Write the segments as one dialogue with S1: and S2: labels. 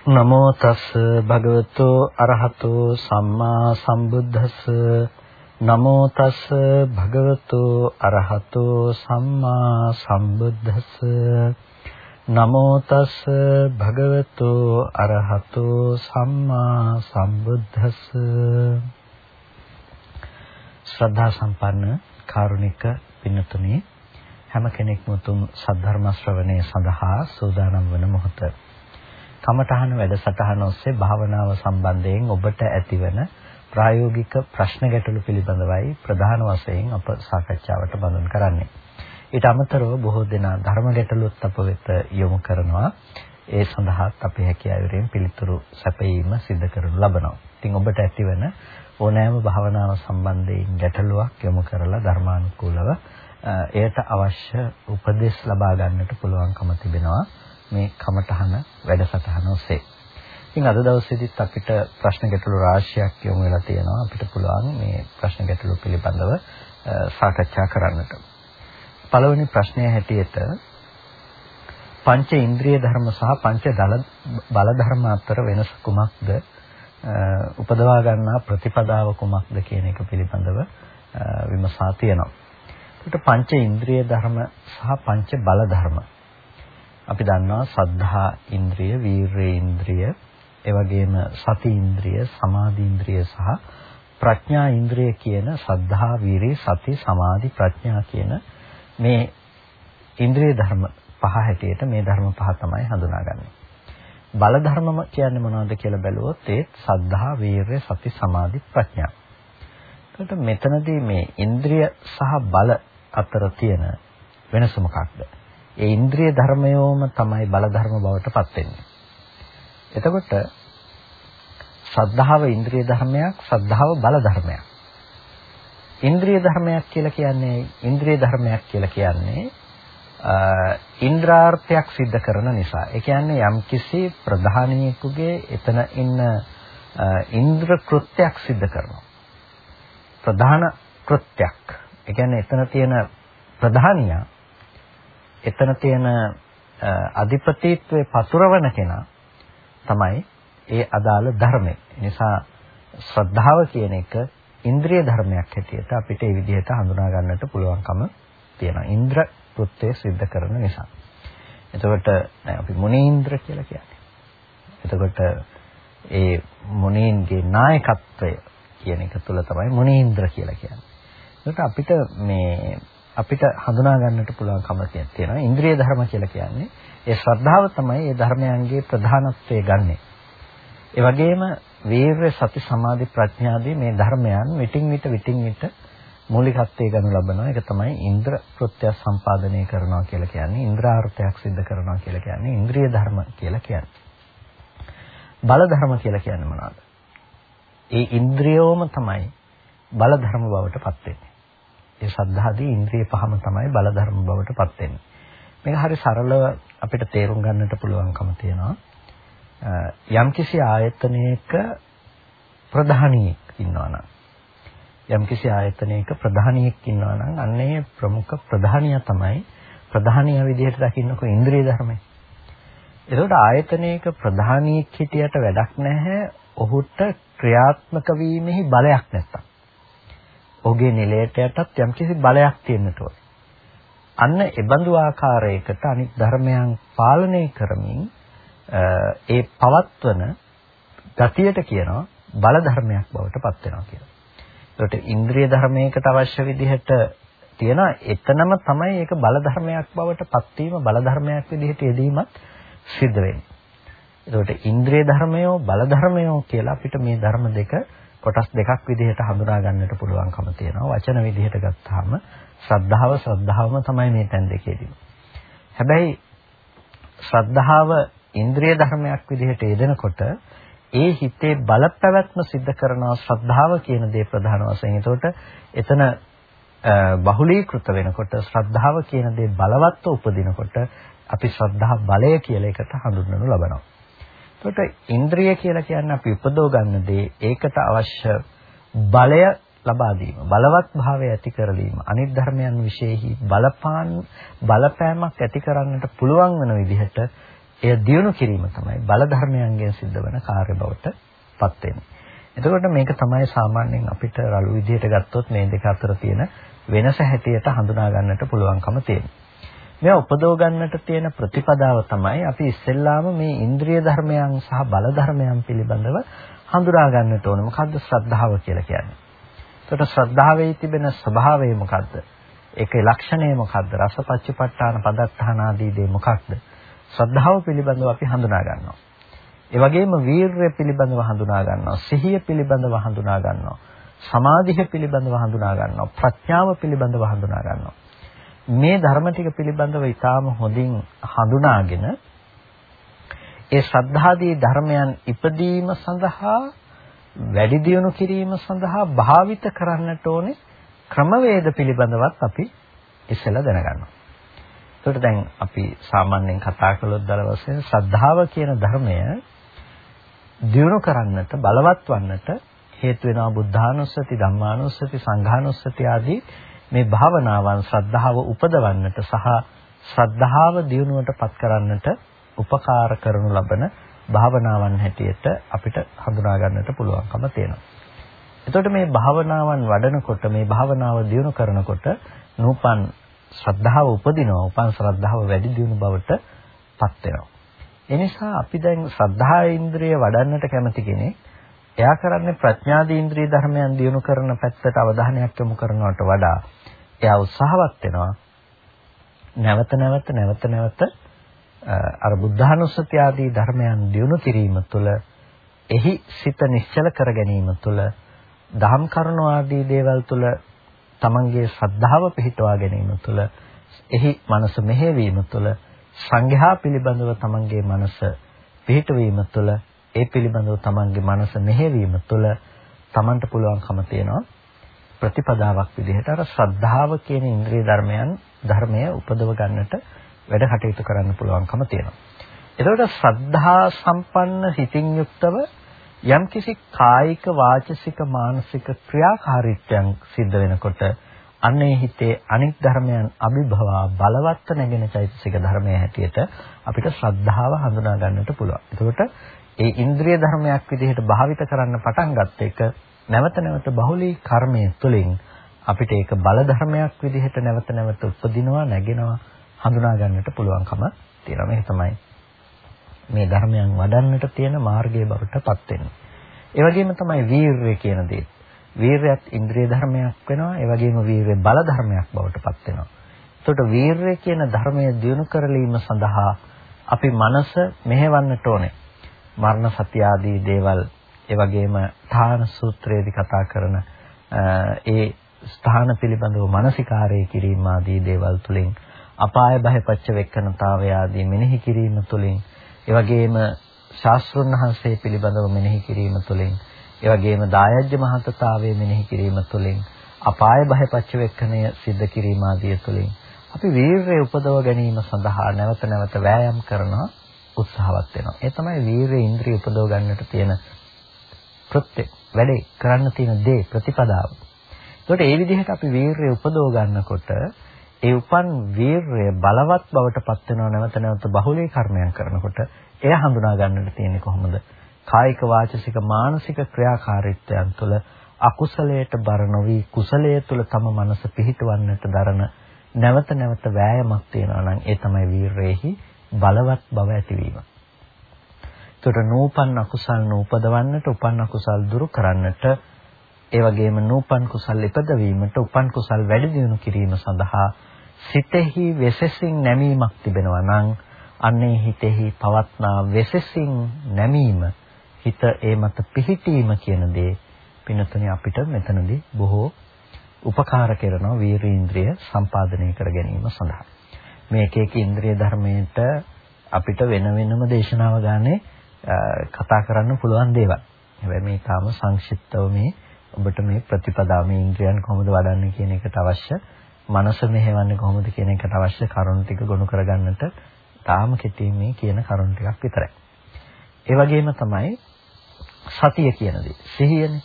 S1: නමෝ තස් භගවතු අරහතෝ සම්මා සම්බුද්දස්ස. නමෝ තස් භගවතු අරහතෝ සම්මා සම්බුද්දස්ස. නමෝ තස් භගවතු අරහතෝ සම්මා සම්බුද්දස්ස. ශ්‍රද්ධා සම්පන්න කාරුණික පින්තුනි හැම කෙනෙක්ම උතුම් සද්ධර්ම ශ්‍රවණය සඳහා සූදානම් වන මොහොත කමඨහන වැඩසටහන ඔස්සේ භාවනාව සම්බන්ධයෙන් ඔබට ඇතිවන ප්‍රායෝගික ප්‍රශ්න ගැටළු පිළිබඳවයි ප්‍රධාන වශයෙන් අප සාකච්ඡාවට බඳුන් කරන්නේ. ඊට අමතරව බොහෝ දෙනා ධර්ම ගැටලුත් අප වෙත යොමු කරනවා. ඒ සඳහාත් අපේ හැකියාවෙන් පිළිතුරු සැපයීම සිදු කරනු ලබනවා. ඉතින් ඔබට ඇතිවන ඕනෑම භාවනාව සම්බන්ධයෙන් ගැටලුවක් යොමු කරලා ධර්මානුකූලව එයට අවශ්‍ය උපදෙස් ලබා ගන්නට පුළුවන්කම තිබෙනවා. මේ කමඨහන වැඩසටහන ඔස්සේ. ඉතින් අද දවසේදීත් අපිට ප්‍රශ්න ගැටළු රාශියක් යොමු වෙලා තියෙනවා. අපිට පුළුවන් මේ ප්‍රශ්න ගැටළු පිළිබඳව සාකච්ඡා කරන්නට. පළවෙනි ප්‍රශ්නය හැටියට පංච ඉන්ද්‍රිය ධර්ම සහ පංච බල ධර්ම අතර වෙනස කුමක්ද? උපදවා ගන්නා ප්‍රතිපදාව කුමක්ද කියන එක පිළිබඳව විමසා තියෙනවා. ඒකට පංච ඉන්ද්‍රිය ධර්ම සහ පංච බල ධර්ම අපි දන්නවා සද්ධා ඉන්ද්‍රිය, වීර්ය ඉන්ද්‍රිය, ඒ වගේම සති ඉන්ද්‍රිය, සමාධි ඉන්ද්‍රිය සහ ප්‍රඥා ඉන්ද්‍රිය කියන සද්ධා, වීර්ය, සති, සමාධි, ප්‍රඥා කියන මේ ඉන්ද්‍රිය ධර්ම පහ හැටියට මේ ධර්ම පහ තමයි හඳුනාගන්නේ. බල ධර්මම කියන්නේ මොනවද කියලා බැලුවොත් ඒ සද්ධා, වීර්ය, සති, සමාධි, ප්‍රඥා. එතකොට මෙතනදී මේ ඉන්ද්‍රිය සහ බල අතර තියෙන වෙනස මොකක්ද? ඒ ඉන්ද්‍රිය ධර්මයෝම තමයි බල ධර්ම බවට පත් වෙන්නේ. එතකොට සද්ධාව ඉන්ද්‍රිය ධර්මයක්, සද්ධාව බල ධර්මයක්. ඉන්ද්‍රිය ධර්මයක් කියලා කියන්නේ ඉන්ද්‍රිය ධර්මයක් කියලා කියන්නේ ඉන්ද්‍රාර්ථයක් සිද්ධ කරන නිසා. ඒ කියන්නේ යම්කිසි ප්‍රධානියෙකුගේ එතන ඉන්න ඉන්ද්‍ර කෘත්‍යයක් සිද්ධ කරනවා. ප්‍රධාන කෘත්‍යයක්. ඒ කියන්නේ එතන තියෙන ප්‍රධානියා එතන තියෙන අධිපතිත්වයේ පතුරවන කෙනා තමයි ඒ අදාළ ධර්මය. නිසා ශ්‍රද්ධාව කියන එක ඉන්ද්‍රිය ධර්මයක් හැටියට අපිට ඒ විදිහට හඳුනා ගන්නට පුළුවන්කම තියෙනවා. ඉන්ද්‍ර කෘත්‍යය સિદ્ધ කරන නිසා. එතකොට අපි මුනීන්ද්‍ර කියලා කියන්නේ. එතකොට ඒ මුනීන්ගේ නායකත්වය කියන එක තුළ තමයි මුනීන්ද්‍ර කියලා කියන්නේ. එතකොට අපිට මේ අපිට හඳුනා ගන්නට පුළුවන්කම තියෙනවා. ඉන්ද්‍රිය ධර්ම කියලා කියන්නේ ඒ ශ්‍රද්ධාව තමයි ඒ ධර්මයන්ගේ ප්‍රධානත්වයේ ගන්නෙ. ඒ වගේම වීර්ය සති සමාධි ප්‍රඥාදී මේ ධර්මයන් විටින් විට විටින් විට මූලිකත්වයේ ගනු ලබනවා. ඒක තමයි ඉන්ද්‍ර කෘත්‍ය සම්පාදනය කරනවා කියලා කියන්නේ. ඉන්ද්‍රාර්ථයක් සිද්ධ කරනවා කියලා කියන්නේ ඉන්ද්‍රිය ධර්ම කියලා කියන්නේ. බල ධර්ම කියලා කියන්නේ මොනවද? ඒ ඉන්ද්‍රියෝම තමයි බල ධර්ම බවට පත් වෙන්නේ. ඒ සද්ධාදී ඉන්ද්‍රිය පහම තමයි බල ධර්ම බවට පත් වෙන්නේ. මේක හරි සරලව අපිට තේරුම් ගන්නට පුළුවන්කම තියෙනවා. යම්කිසි ආයතනයක ප්‍රධානියෙක් ඉන්නවා නම් යම්කිසි ආයතනයක ප්‍රධානියෙක් ඉන්නවා නම් අන්නේ ප්‍රමුඛ ප්‍රධානියා තමයි ප්‍රධානියා විදිහට දකින්නකො ඉන්ද්‍රිය ධර්මයි. ඒකට ආයතනයක ප්‍රධානියෙක් හිටියට වැඩක් නැහැ. ඔහුට ක්‍රියාත්මක වීමෙහි බලයක් නැත්තම්. ඔහුගේ නිලයට යටත් යම්කිසි බලයක් තියෙන්නට ඕනේ. අන්න ඒබඳු ආකාරයකට අනිත් ධර්මයන් පාලනය කරමින් ඒ පවත්වන ගතියට කියනවා බල ධර්මයක් බවට පත් වෙනවා කියලා. ඒකට ඉන්ද්‍රිය ධර්මයකට අවශ්‍ය විදිහට තියෙන එතනම තමයි ඒක බල ධර්මයක් බවට පත්වීම බල ධර්මයක් විදිහට යෙදීමත් සිද්ධ වෙන්නේ. ඒකට ඉන්ද්‍රිය ධර්මයෝ බල ධර්මයෝ කියලා අපිට මේ ධර්ම දෙක කොටස් දෙකක් විදිහට හඳුනා ගන්නට පුළුවන්කම තියෙනවා. වචන විදිහට ගත්තාම ශ්‍රද්ධාව ශ්‍රද්ධාවම තමයි මේ තැන් දෙකේදී. හැබැයි ශ්‍රද්ධාව ඉන්ද්‍රිය ධර්මයක් විදිහට යෙදෙනකොට ඒ හිතේ බලපැවැත්ම සිද්ධ කරනවා ශ්‍රද්ධාව කියන දේ ප්‍රධාන වශයෙන්. ඒතකොට එතන බහුලීකృత වෙනකොට ශ්‍රද්ධාව කියන දේ බලවත්ව උපදිනකොට අපි ශ්‍රද්ධා බලය කියලා එකට හඳුන්වනු ලබනවා. එතකොට ඉන්ද්‍රිය කියලා කියන්නේ අපි උපදව ගන්න දේ ඒකට අවශ්‍ය බලය ලබා දීම බලවත් භාවය ඇති කරලීම අනිත් ධර්මයන් විශේෂෙහි බලපාන් බලපෑමක් ඇති කරන්නට පුළුවන් වෙන විදිහට එය දියුණු කිරීම තමයි බල ධර්මයන්ගෙන් සිද්ධ වෙන කාර්ය බවට පත් වෙන්නේ. එතකොට මේක තමයි සාමාන්‍යයෙන් අපිට රළු විදිහට ගත්තොත් මේ දෙක අතර තියෙන වෙනස හැටියට හඳුනා ගන්නට පුළුවන්කම තියෙනවා. මේ උපදව ගන්නට තියෙන ප්‍රතිපදාව තමයි අපි ඉස්සෙල්ලාම මේ ඉන්ද්‍රිය ධර්මයන් සහ බල ධර්මයන් පිළිබඳව හඳුනා ගන්නට ඕන. මොකද්ද ශ්‍රද්ධාව කියලා කියන්නේ? එතකොට ශ්‍රද්ධාවේ තිබෙන ස්වභාවය මොකද්ද? ඒකේ ලක්ෂණය මොකද්ද? රසපච්චපට්ඨාන පදත්තාන ආදී දේ මොකක්ද? ශ්‍රද්ධාව පිළිබඳව අපි හඳුනා ගන්නවා. ඒ වගේම වීරය පිළිබඳව හඳුනා ගන්නවා. සිහිය පිළිබඳව හඳුනා ගන්නවා. සමාධිය පිළිබඳව හඳුනා ගන්නවා. ප්‍රඥාව පිළිබඳව හඳුනා ගන්නවා. මේ ධර්ම ටික පිළිබඳව ඊටාම හොඳින් හඳුනාගෙන ඒ ශ්‍රද්ධාදී ධර්මයන් ඉපදීම සඳහා වැඩි දියුණු කිරීම සඳහා භාවිත කරන්නට ඕනේ ක්‍රමවේද පිළිබඳවත් අපි ඉස්සෙල්ලා දැනගන්නවා. ඒකට දැන් අපි සාමාන්‍යයෙන් කතා කළොත් දල වශයෙන් ශ්‍රද්ධාව කියන ධර්මය දියුණු කරන්නට බලවත් වන්නට හේතු වෙනවා බුද්ධානුස්සති ධම්මානුස්සති සංඝානුස්සති ආදී මේ භාවනාවන් ශ්‍රද්ධාව උපදවන්නට සහ ශ්‍රද්ධාව දියුණුවට පත් කරන්නට උපකාර කරනු ලබන භාවනාවන් හැටියට අපිට හඳුනා ගන්නට පුළුවන්කම තියෙනවා. එතකොට මේ භාවනාවන් වඩනකොට මේ භාවනාව දියුණු කරනකොට නූපන් ශ්‍රද්ධාව උපදිනවා. උපන් ශ්‍රද්ධාව වැඩි දියුණු බවට පත් වෙනවා. ඒ නිසා අපි දැන් ශ්‍රද්ධා ඉන්ද්‍රිය වඩන්නට කැමති කෙනෙක් එයා කරන්නේ ප්‍රඥාදී ඉන්ද්‍රිය ධර්මයන් දියුණු කරන පැත්තට අවධානයක් යොමු කරනවට වඩා එයා උත්සාහවත් වෙනවා නැවත නැවත නැවත නැවත අර බුද්ධානුස්සති ආදී ධර්මයන් දියුණු කිරීම තුළ එහි සිත නිශ්චල කර ගැනීම තුළ දහම් කරුණු ආදී දේවල් තුළ තමන්ගේ ශ්‍රද්ධාව පිහිටවා ගැනීම තුළ එහි මනස මෙහෙවීම තුළ සංඝයා පිළිබඳව තමන්ගේ මනස පිහිටවීම තුළ ඒ පිළිබඳව තමන්ගේ මනස මෙහෙවීම තුළ තමන්ට පුළුවන්කම තියෙනවා ප්‍රතිපදාවක් විදිහට අර ශ්‍රද්ධාව කියන ඉන්ද්‍රිය ධර්මයන් ධර්මය උපදව ගන්නට වැඩ කටයුතු කරන්න පුළුවන්කම තියෙනවා. එතකොට ශ්‍රද්ධා සම්පන්න හිතින් යුක්තව යම්කිසි කායික වාචසික මානසික ක්‍රියාකාරීත්වයන් සිද්ධ වෙනකොට අන්නේ හිතේ අනික් ධර්මයන් අභිභවා බලවත් නැගෙන චෛතසික ධර්මයේ හැටියට අපිට ශ්‍රද්ධාව හඳුනා ගන්නට පුළුවන්. එතකොට ඒ ඉන්ද්‍රිය ධර්මයක් විදිහට භාවිත කරන්න පටන් ගත්ත එක නැවත නැවත බහුලී කර්මයේ තුලින් අපිට ඒක බල ධර්මයක් විදිහට නැවත නැවත උපදිනවා නැගෙනවා හඳුනා ගන්නට පුළුවන්කම තියෙනවා. මේක තමයි මේ ධර්මයන් වඩන්නට තියෙන මාර්ගය බවට පත් වෙන්නේ. ඒ වගේම තමයි වීරය කියන දේ. වීරයත් ඉන්ද්‍රිය ධර්මයක් වෙනවා. ඒ වගේම වීරය බල ධර්මයක් බවට පත් වෙනවා. එතකොට වීරය කියන ධර්මය දියුණු කරලීම සඳහා අපි මනස මෙහෙවන්නට ඕනේ. මරණ සත්‍ය ආදී දේවල් ඒ වගේම ථාන සූත්‍රයේදී කතා කරන ඒ ස්ථාන පිළිබඳව මානසිකාරය කිරීම ආදී දේවල් තුලින් අපාය භය පච්ච වෙක්කනතාවය ආදී මෙනෙහි කිරීම තුලින් ඒ වගේම ශාස්ත්‍රුන් වහන්සේ පිළිබඳව මෙනෙහි කිරීම තුළින් ඒ වගේම දායජ්‍ය මහතතාවයේ මෙනෙහි කිරීම තුළින් අපාය භය පච්චවෙක්කණය සිද්ධ කිරීම ආදිය තුළින් අපි වීරය උපදව ගැනීම සඳහා නැවත නැවත වෑයම් කරන උත්සාහවත් වෙනවා. ඒ තමයි වීරය ඉන්ද්‍රිය උපදව ගන්නට තියෙන කෘත්‍ය වැඩේ කරන්න තියෙන දේ ප්‍රතිපදාව. ඒකට ඒ විදිහට අපි වීරය උපදව ගන්නකොට ඒ උපන් වීරය බලවත් බවට පත් වෙනව නැවත නැවත බහුලී කර්මයන් කරනකොට එය හඳුනා ගන්නට තියෙන්නේ කොහොමද? කායික වාචසික මානසික ක්‍රියාකාරීත්වයන් තුළ අකුසලයට බර නොවි කුසලයේ තුල තම මනස පිහිටවන්නට දරන නැවත නැවත වෑයමක් තියෙනවා නම් ඒ තමයි වීරයෙහි බලවත් බව ඇතිවීම. ඒකට නූපන් අකුසල් නූපදවන්නට උපන් අකුසල් දුරු කරන්නට ඒ වගේම නූපන් කුසල් ඉපදවීමට උපන් කුසල් වැඩි දියුණු කිරීම සඳහා සිතෙහි වෙසසින් නැමීමක් තිබෙනවා නම් අන්නේ හිතෙහි පවත්නා වෙසසින් නැමීම හිත ඒ මත පිහිටීම කියන දේ පිනතුනේ අපිට මෙතනදී බොහෝ උපකාර කරනවා වීරීන්ද්‍රිය සම්පාදනය කර ගැනීම සඳහා. මේ එක එක ඉන්ද්‍රිය ධර්මයට අපිට වෙන වෙනම දේශනාව ගානේ කතා කරන්න පුළුවන් දේවල්. හැබැයි මේ තාම සංක්ෂිප්තව මේ ඔබට මේ ප්‍රතිපදාව මේ ඉන්ද්‍රියන් කොහොමද වඩන්නේ කියන එකට අවශ්‍ය මනස මෙහෙවන්නේ කොහොමද කියන එකට අවශ්‍ය කරුණු ටික ගොනු කරගන්නට තාම කෙටි මේ කියන කරුණු ටිකක් විතරයි. ඒ වගේම තමයි සතිය කියන දේ. සිහියනේ.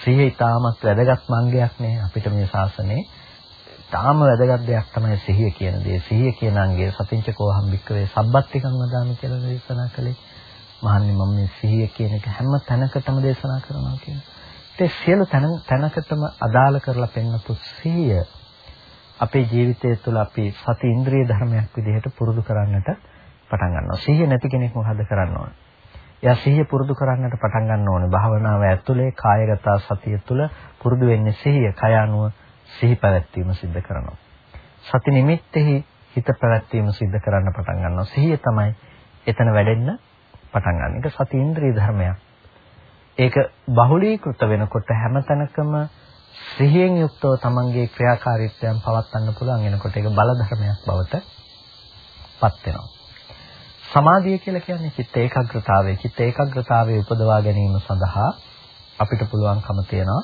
S1: සිහිය ඊටමත් වැදගත් මංගයක් නේ අපිට මේ ශාසනයේ තාම වැදගත් දෙයක් තමයි සිහිය කියන දේ. සිහිය කියන අංගය සතිංචකෝ හම්බික්කවේ සබ්බත්තිකං වදාමි කියලා දේශනා කළේ. මහන්නේ මම මේ සිහිය කියන එක හැම තැනකටම දේශනා කරනවා කියන. ඒ සියලු තැනකටම අදාළ කරලා පෙන්වපු සිහිය අපේ ජීවිතය තුළ අපි සති ඉන්ද්‍රිය ධර්මයක් විදිහට පුරුදු කරන්නට පටන් ගන්නවා. සිහිය නැති කෙනෙක් මොකද කරන්න ඕනේ? එයා සිහිය පුරුදු කරන්නට පටන් ගන්න ඕනේ. භාවනාව ඇතුලේ කායගත සතිය තුළ පුරුදු වෙන්නේ සිහිය. කය අනුව සිහි පැවැත්වීම සිද්ධ කරනවා. සති නිමිත්තෙහි හිත පැවැත්වීම සිද්ධ කරන්න පටන් ගන්නවා. සිහිය තමයි එතන වැඩෙන්න පටන් ගන්න. ඒක සති ඉන්ද්‍රිය ධර්මයක්. ඒක බහුලීකృత වෙනකොට හැමතැනකම සිහියෙන් යුක්තව තමන්ගේ ක්‍රියාකාරීත්වයන් පවත්වන්න පුළුවන් වෙනකොට ඒක බල ධර්මයක් බවට පත් වෙනවා. සමාධිය කියලා කියන්නේ චිත්ත ඒකාග්‍රතාවය. චිත්ත ඒකාග්‍රතාවය උපදවා ගැනීම සඳහා අපිට පුළුවන්කම තියෙනවා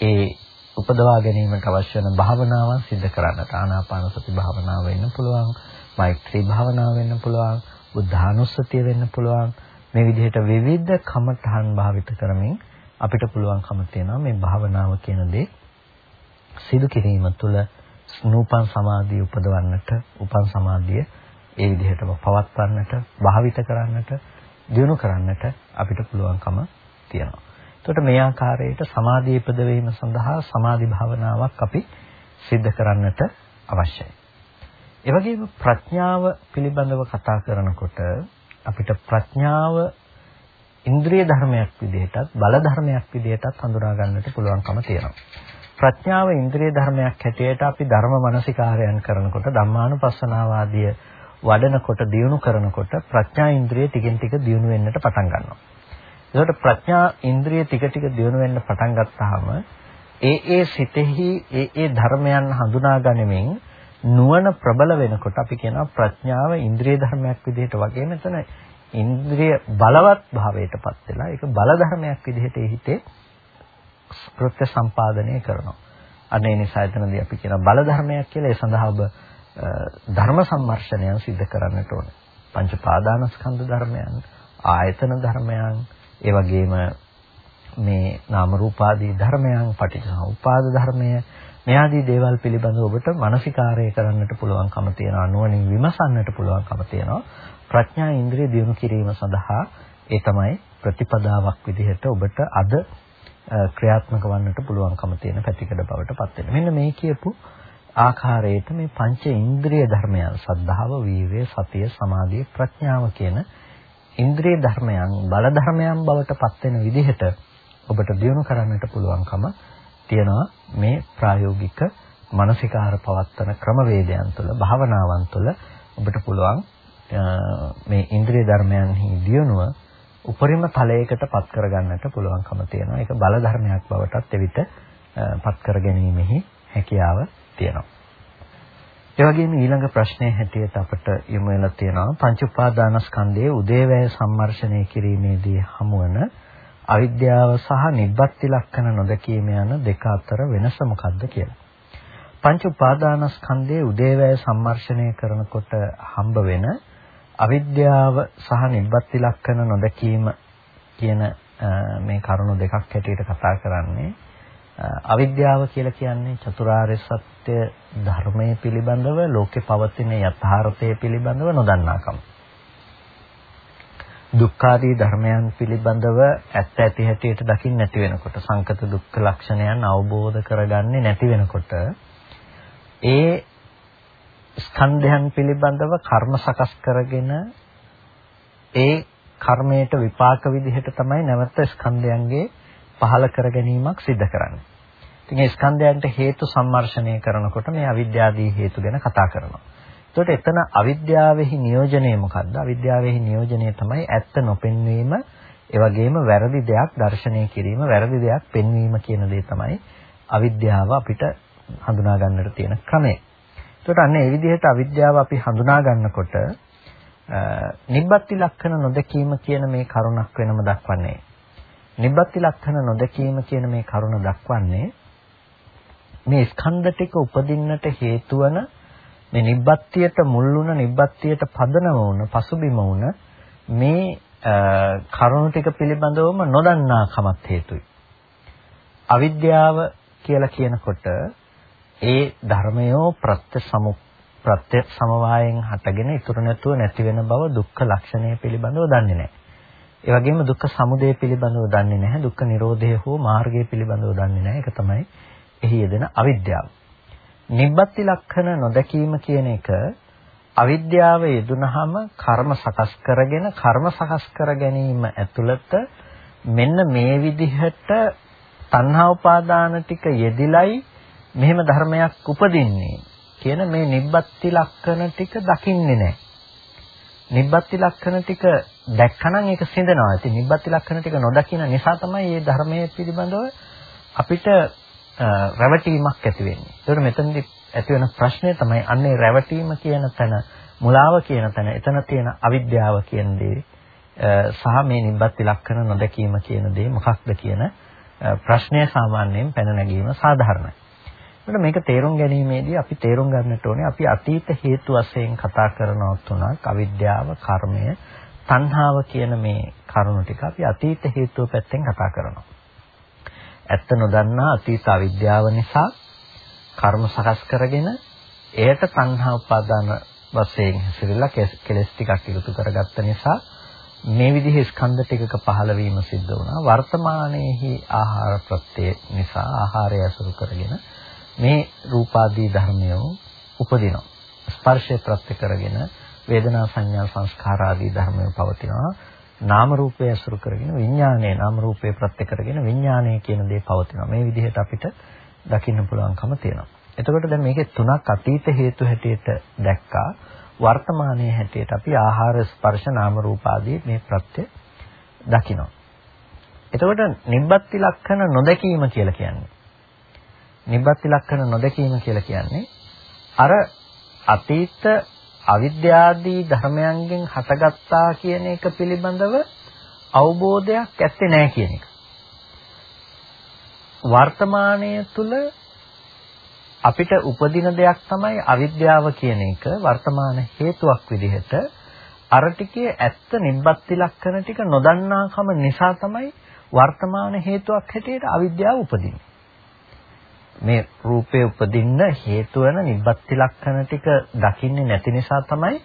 S1: ඒ උපදවා ගැනීමට අවශ්‍ය වෙන භාවනාවන් සිදු කරන්නට. ආනාපාන සති භාවනාව වෙන්න පුළුවන්, මෛත්‍රී භාවනාව වෙන්න පුළුවන්, බුද්ධානුස්සතිය වෙන්න පුළුවන්. මේ විදිහට විවිධ කමඨහන් භාවිත කරමින් අපිට පුළුවන්කම තියෙනවා මේ භාවනාව කියන දේ සිදු කිරීම තුළ නූපන් සමාධිය උපදවන්නට, උපන් සමාධිය ඒ විදිහටම පවත්වන්නට, භාවිත කරන්නට, දියුණු කරන්නට අපිට පුළුවන්කම තියෙනවා. එතකොට මේ ආකාරයට සමාධිය ඉපදවීම සඳහා සමාධි භාවනාවක් අපි සිද්ධ කරන්නට අවශ්‍යයි. ඒ වගේම ප්‍රඥාව පිළිබඳව කතා කරනකොට අපිට ප්‍රඥාව ඉන්ද්‍රිය ධර්මයක් විදිහටත් බල ධර්මයක් විදිහටත් හඳුනා ගන්නට පුළුවන්කම තියෙනවා. ප්‍රඥාව ඉන්ද්‍රිය ධර්මයක් හැටියට අපි ධර්ම මනසිකාරයන් කරනකොට ධම්මානුපස්සනාවාදිය වඩනකොට දියුණු කරනකොට ප්‍රඥා ඉන්ද්‍රිය ටිකෙන් ටික දියුණු වෙන්නට පටන් ගන්නවා. ඒකට ප්‍රඥා ඉන්ද්‍රිය ටික ටික දියුණු වෙන්න පටන් ගත්තාම ඒ ඒ සිතෙහි ඒ ඒ ධර්මයන් හඳුනා ගනිමින් නුවණ ප්‍රබල වෙනකොට අපි කියනවා ප්‍රඥාව ඉන්ද්‍රිය ධර්මයක් විදිහට වගේ මෙතන ඉන්ද්‍රිය බලවත් භාවයටපත් වෙලා ඒක බල ධර්මයක් විදිහට හිතේ කෘත්‍ය සම්පාදනය කරනවා. අනේ නිසා එතනදී අපි කියන බල ධර්මයක් කියලා ඒ සඳහා ඔබ ධර්ම සම්මර්ෂණයන් සිද්ධ කරන්නට ඕනේ. පංච පාදානස්කන්ධ ධර්මයන්, ආයතන ධර්මයන්, ඒ වගේම මේ නාම රූපාදී ධර්මයන්, පටිච්චසමුප්පාද ධර්මය, මේ ආදී දේවල් පිළිබඳව ඔබට මානසිකාරය කරන්නට පුළුවන්කම තියෙනවා. නුවණින් විමසන්නට පුළුවන්කම තියෙනවා. ප්‍රඥා ඉන්ද්‍රිය දියුණු කිරීම සඳහා ඒ තමයි ප්‍රතිපදාවක් විදිහට ඔබට අද ක්‍රියාත්මක වන්නට පුළුවන්කම තියෙන පැතිකඩ බවට පත් වෙනවා. මෙන්න මේ කියපු ආකාරයට මේ පංච ඉන්ද්‍රිය ධර්මයන් සද්ධාව, වීර්යය, සතිය, සමාධිය, ප්‍රඥාව කියන ඉන්ද්‍රිය ධර්මයන් බල ධර්මයන් බවට පත් වෙන විදිහට ඔබට දියුණු කරන්නට පුළුවන්කම තියෙනවා මේ ප්‍රායෝගික මානසිකාර පවත්තන ක්‍රමවේදයන් තුළ භාවනාවන් තුළ ඔබට පුළුවන් මේ ඉන්ද්‍රිය ධර්මයන්හි දියුණුව උපරිම තලයකට පත් කරගන්නට පුළුවන්කම තියෙනවා. ඒක බල ධර්මයක් බවටත් එවිට පත් කර ගැනීමෙහි හැකියාව තියෙනවා. ඒ වගේම ඊළඟ ප්‍රශ්නයේ හැටියට අපට යොමු වෙලා තියෙනවා පංච උපාදානස්කන්ධයේ උදේවැය සම්මර්ෂණය කිරීමේදී හමුවන අවිද්‍යාව සහ නිබ්බත්ති ලක්ෂණ නොදකීම යන දෙක අතර වෙනස මොකක්ද කියලා. පංච උපාදානස්කන්ධයේ උදේවැය සම්මර්ෂණය කරනකොට හම්බ වෙන අවිද්‍යාව සහ නිබ්බත්ති ලක්ෂණ නොදකීම කියන මේ කරුණු දෙකක් හැටියට කතා කරන්නේ අවිද්‍යාව කියලා කියන්නේ චතුරාර්ය සත්‍ය ධර්මයේ පිළිබඳව ලෝකේ පවතින යථාර්ථය පිළිබඳව නොදන්නාකම. දුක්ඛාදී ධර්මයන් පිළිබඳව ඇත්ත ඇති හැටියට දකින්න නැති වෙනකොට සංකත දුක්ඛ ලක්ෂණයන් අවබෝධ කරගන්නේ නැති වෙනකොට ඒ ස්කන්ධයන් පිළිබඳව කර්ම සකස් කරගෙන ඒ කර්මයට විපාක විදිහට තමයි නැවත ස්කන්ධයන්ගේ පහල කර ගැනීමක් සිද්ධ කරන්නේ. ඉතින් ඒ ස්කන්ධයන්ට හේතු සම්මර්ෂණය කරනකොට මේ අවිද්‍යාදී හේතු ගැන කතා කරනවා. එතකොට එතන අවිද්‍යාවෙහි නියෝජනය මොකද්ද? අවිද්‍යාවෙහි නියෝජනය තමයි ඇත්ත නොපෙන්වීම, ඒ වගේම වැරදි දෙයක් දර්ශනය කිරීම, වැරදි දෙයක් පෙන්වීම කියන දේ තමයි අවිද්‍යාව අපිට හඳුනා ගන්නට තියෙන ක්‍රමය. එතකොට අන්න ඒ විදිහට අවිද්‍යාව අපි හඳුනා ගන්නකොට නිබ්බත්ති ලක්ෂණ නොදකීම කියන මේ කරුණක් වෙනම දක්වන්නේ. නිබ්බත්ති ලක්ෂණ නොදකීම කියන මේ කරුණ දක්වන්නේ මේ ස්කන්ධ ටික උපදින්නට හේතු වන මේ නිබ්බත්තියට මුල් වුණ නිබ්බත්තියට පදනම වුණ පසුබිම වුණ මේ කරුණු ටික පිළිබඳවම නොදන්නා කමත් හේතුයි. අවිද්‍යාව කියලා කියනකොට ඒ ධර්මයෝ ප්‍රත්‍ය සමු ප්‍රත්‍ය සමவாயෙන් හටගෙන ඉතුරු නැතුව නැති වෙන බව දුක්ඛ ලක්ෂණය පිළිබඳව දන්නේ නැහැ. ඒ වගේම දුක්ඛ සමුදය පිළිබඳව දන්නේ නැහැ. දුක්ඛ නිරෝධය හෝ මාර්ගය පිළිබඳව දන්නේ නැහැ. ඒක තමයි එහි යෙදෙන අවිද්‍යාව. නිබ්බත්ති ලක්ෂණ නොදැකීම කියන එක අවිද්‍යාව යෙදුනහම කර්ම සකස් කරගෙන කර්ම සකස් කර ගැනීම ඇතුළත මෙන්න මේ විදිහට තණ්හා උපාදාන ටික යෙදිලයි මෙහෙම ධර්මයක් උපදින්නේ කියන මේ නිබ්බත්ති ලක්ෂණ ටික දකින්නේ නැහැ. නිබ්බත්ති ලක්ෂණ ටික දැක්කනම් ඒක සිඳනවා. ඉතින් නිබ්බත්ති ලක්ෂණ ටික නොදකින නිසා තමයි මේ ධර්මයේ පිළිබඳව අපිට රැවටීමක් ඇති වෙන්නේ. ඒකට මෙතනදී ඇති වෙන ප්‍රශ්නේ තමයි අන්නේ රැවටීම කියන තැන මුලාව කියන තැන එතන තියෙන අවිද්‍යාව කියන දේ සහ මේ නිබ්බත් ලක්ෂණ නොදැකීම කියන දේ මොකක්ද කියන ප්‍රශ්නය සාමාන්‍යයෙන් පැන නැගීම සාධාරණයි. ඒකට මේක තේරුම් ගැනීමේදී අපි තේරුම් ගන්නට ඕනේ අපි අතීත හේතු වශයෙන් කතා කරනවා තුනක් අවිද්‍යාව, කර්මය, තණ්හාව කියන මේ කරුණු ටික අපි අතීත හේතුව පැත්තෙන් කතා කරනවා. ඇත්ත නොදන්නා අතීත අවිද්‍යාව නිසා කර්ම සකස් කරගෙන එයට සංහා උපාදාන වශයෙන් හැසිරෙලා කෙලස් ටිකක් ඉතුරු කරගත්ත නිසා මේ විදිහේ ස්කන්ධ ටිකක පහළ වීම සිද්ධ වුණා වර්තමානයේහි ආහාර ප්‍රත්‍ය නිසා ආහාරය අසුරු කරගෙන මේ රූපාදී ධර්මය උපදිනවා ස්පර්ශය ප්‍රත්‍ය කරගෙන වේදනා සංඥා සංස්කාර ආදී ධර්මය පවතිනවා නාම රූපය අසුරු කරගෙන විඥානයේ නාම රූපේ ප්‍රත්‍ය කරගෙන විඥානය කියන දේ පවතිනවා. මේ විදිහට අපිට දකින්න පුළුවන්කම තියෙනවා. එතකොට දැන් මේකේ තුනක් අතීත හේතු හැටියට දැක්කා. වර්තමානයේ හැටියට අපි ආහාර ස්පර්ශ නාම රූප ආදී මේ ප්‍රත්‍ය දකිනවා. එතකොට නිබ්බත්ති ලක්ෂණ නොදැකීම කියලා කියන්නේ. නිබ්බත්ති ලක්ෂණ නොදැකීම කියලා කියන්නේ අර අතීත අවිද්‍යාදී ධර්මයන්ගෙන් හටගත්තා කියන එක පිළිබඳව අවබෝධයක් ඇත්තේ නැහැ කියන එක. වර්තමානයේ තුල අපිට උපදින දෙයක් තමයි අවිද්‍යාව කියන එක වර්තමාන හේතුවක් විදිහට අර ටිකේ ඇත්ත නිබ්බත්ති ලක්ෂණ ටික නොදන්නාකම නිසා තමයි වර්තමාන හේතුවක් හැටියට අවිද්‍යාව උපදින්නේ. මේ රූපේ උපදින්න හේතු වෙන නිබ්බත්ති ලක්ෂණ ටික දකින්නේ නැති නිසා තමයි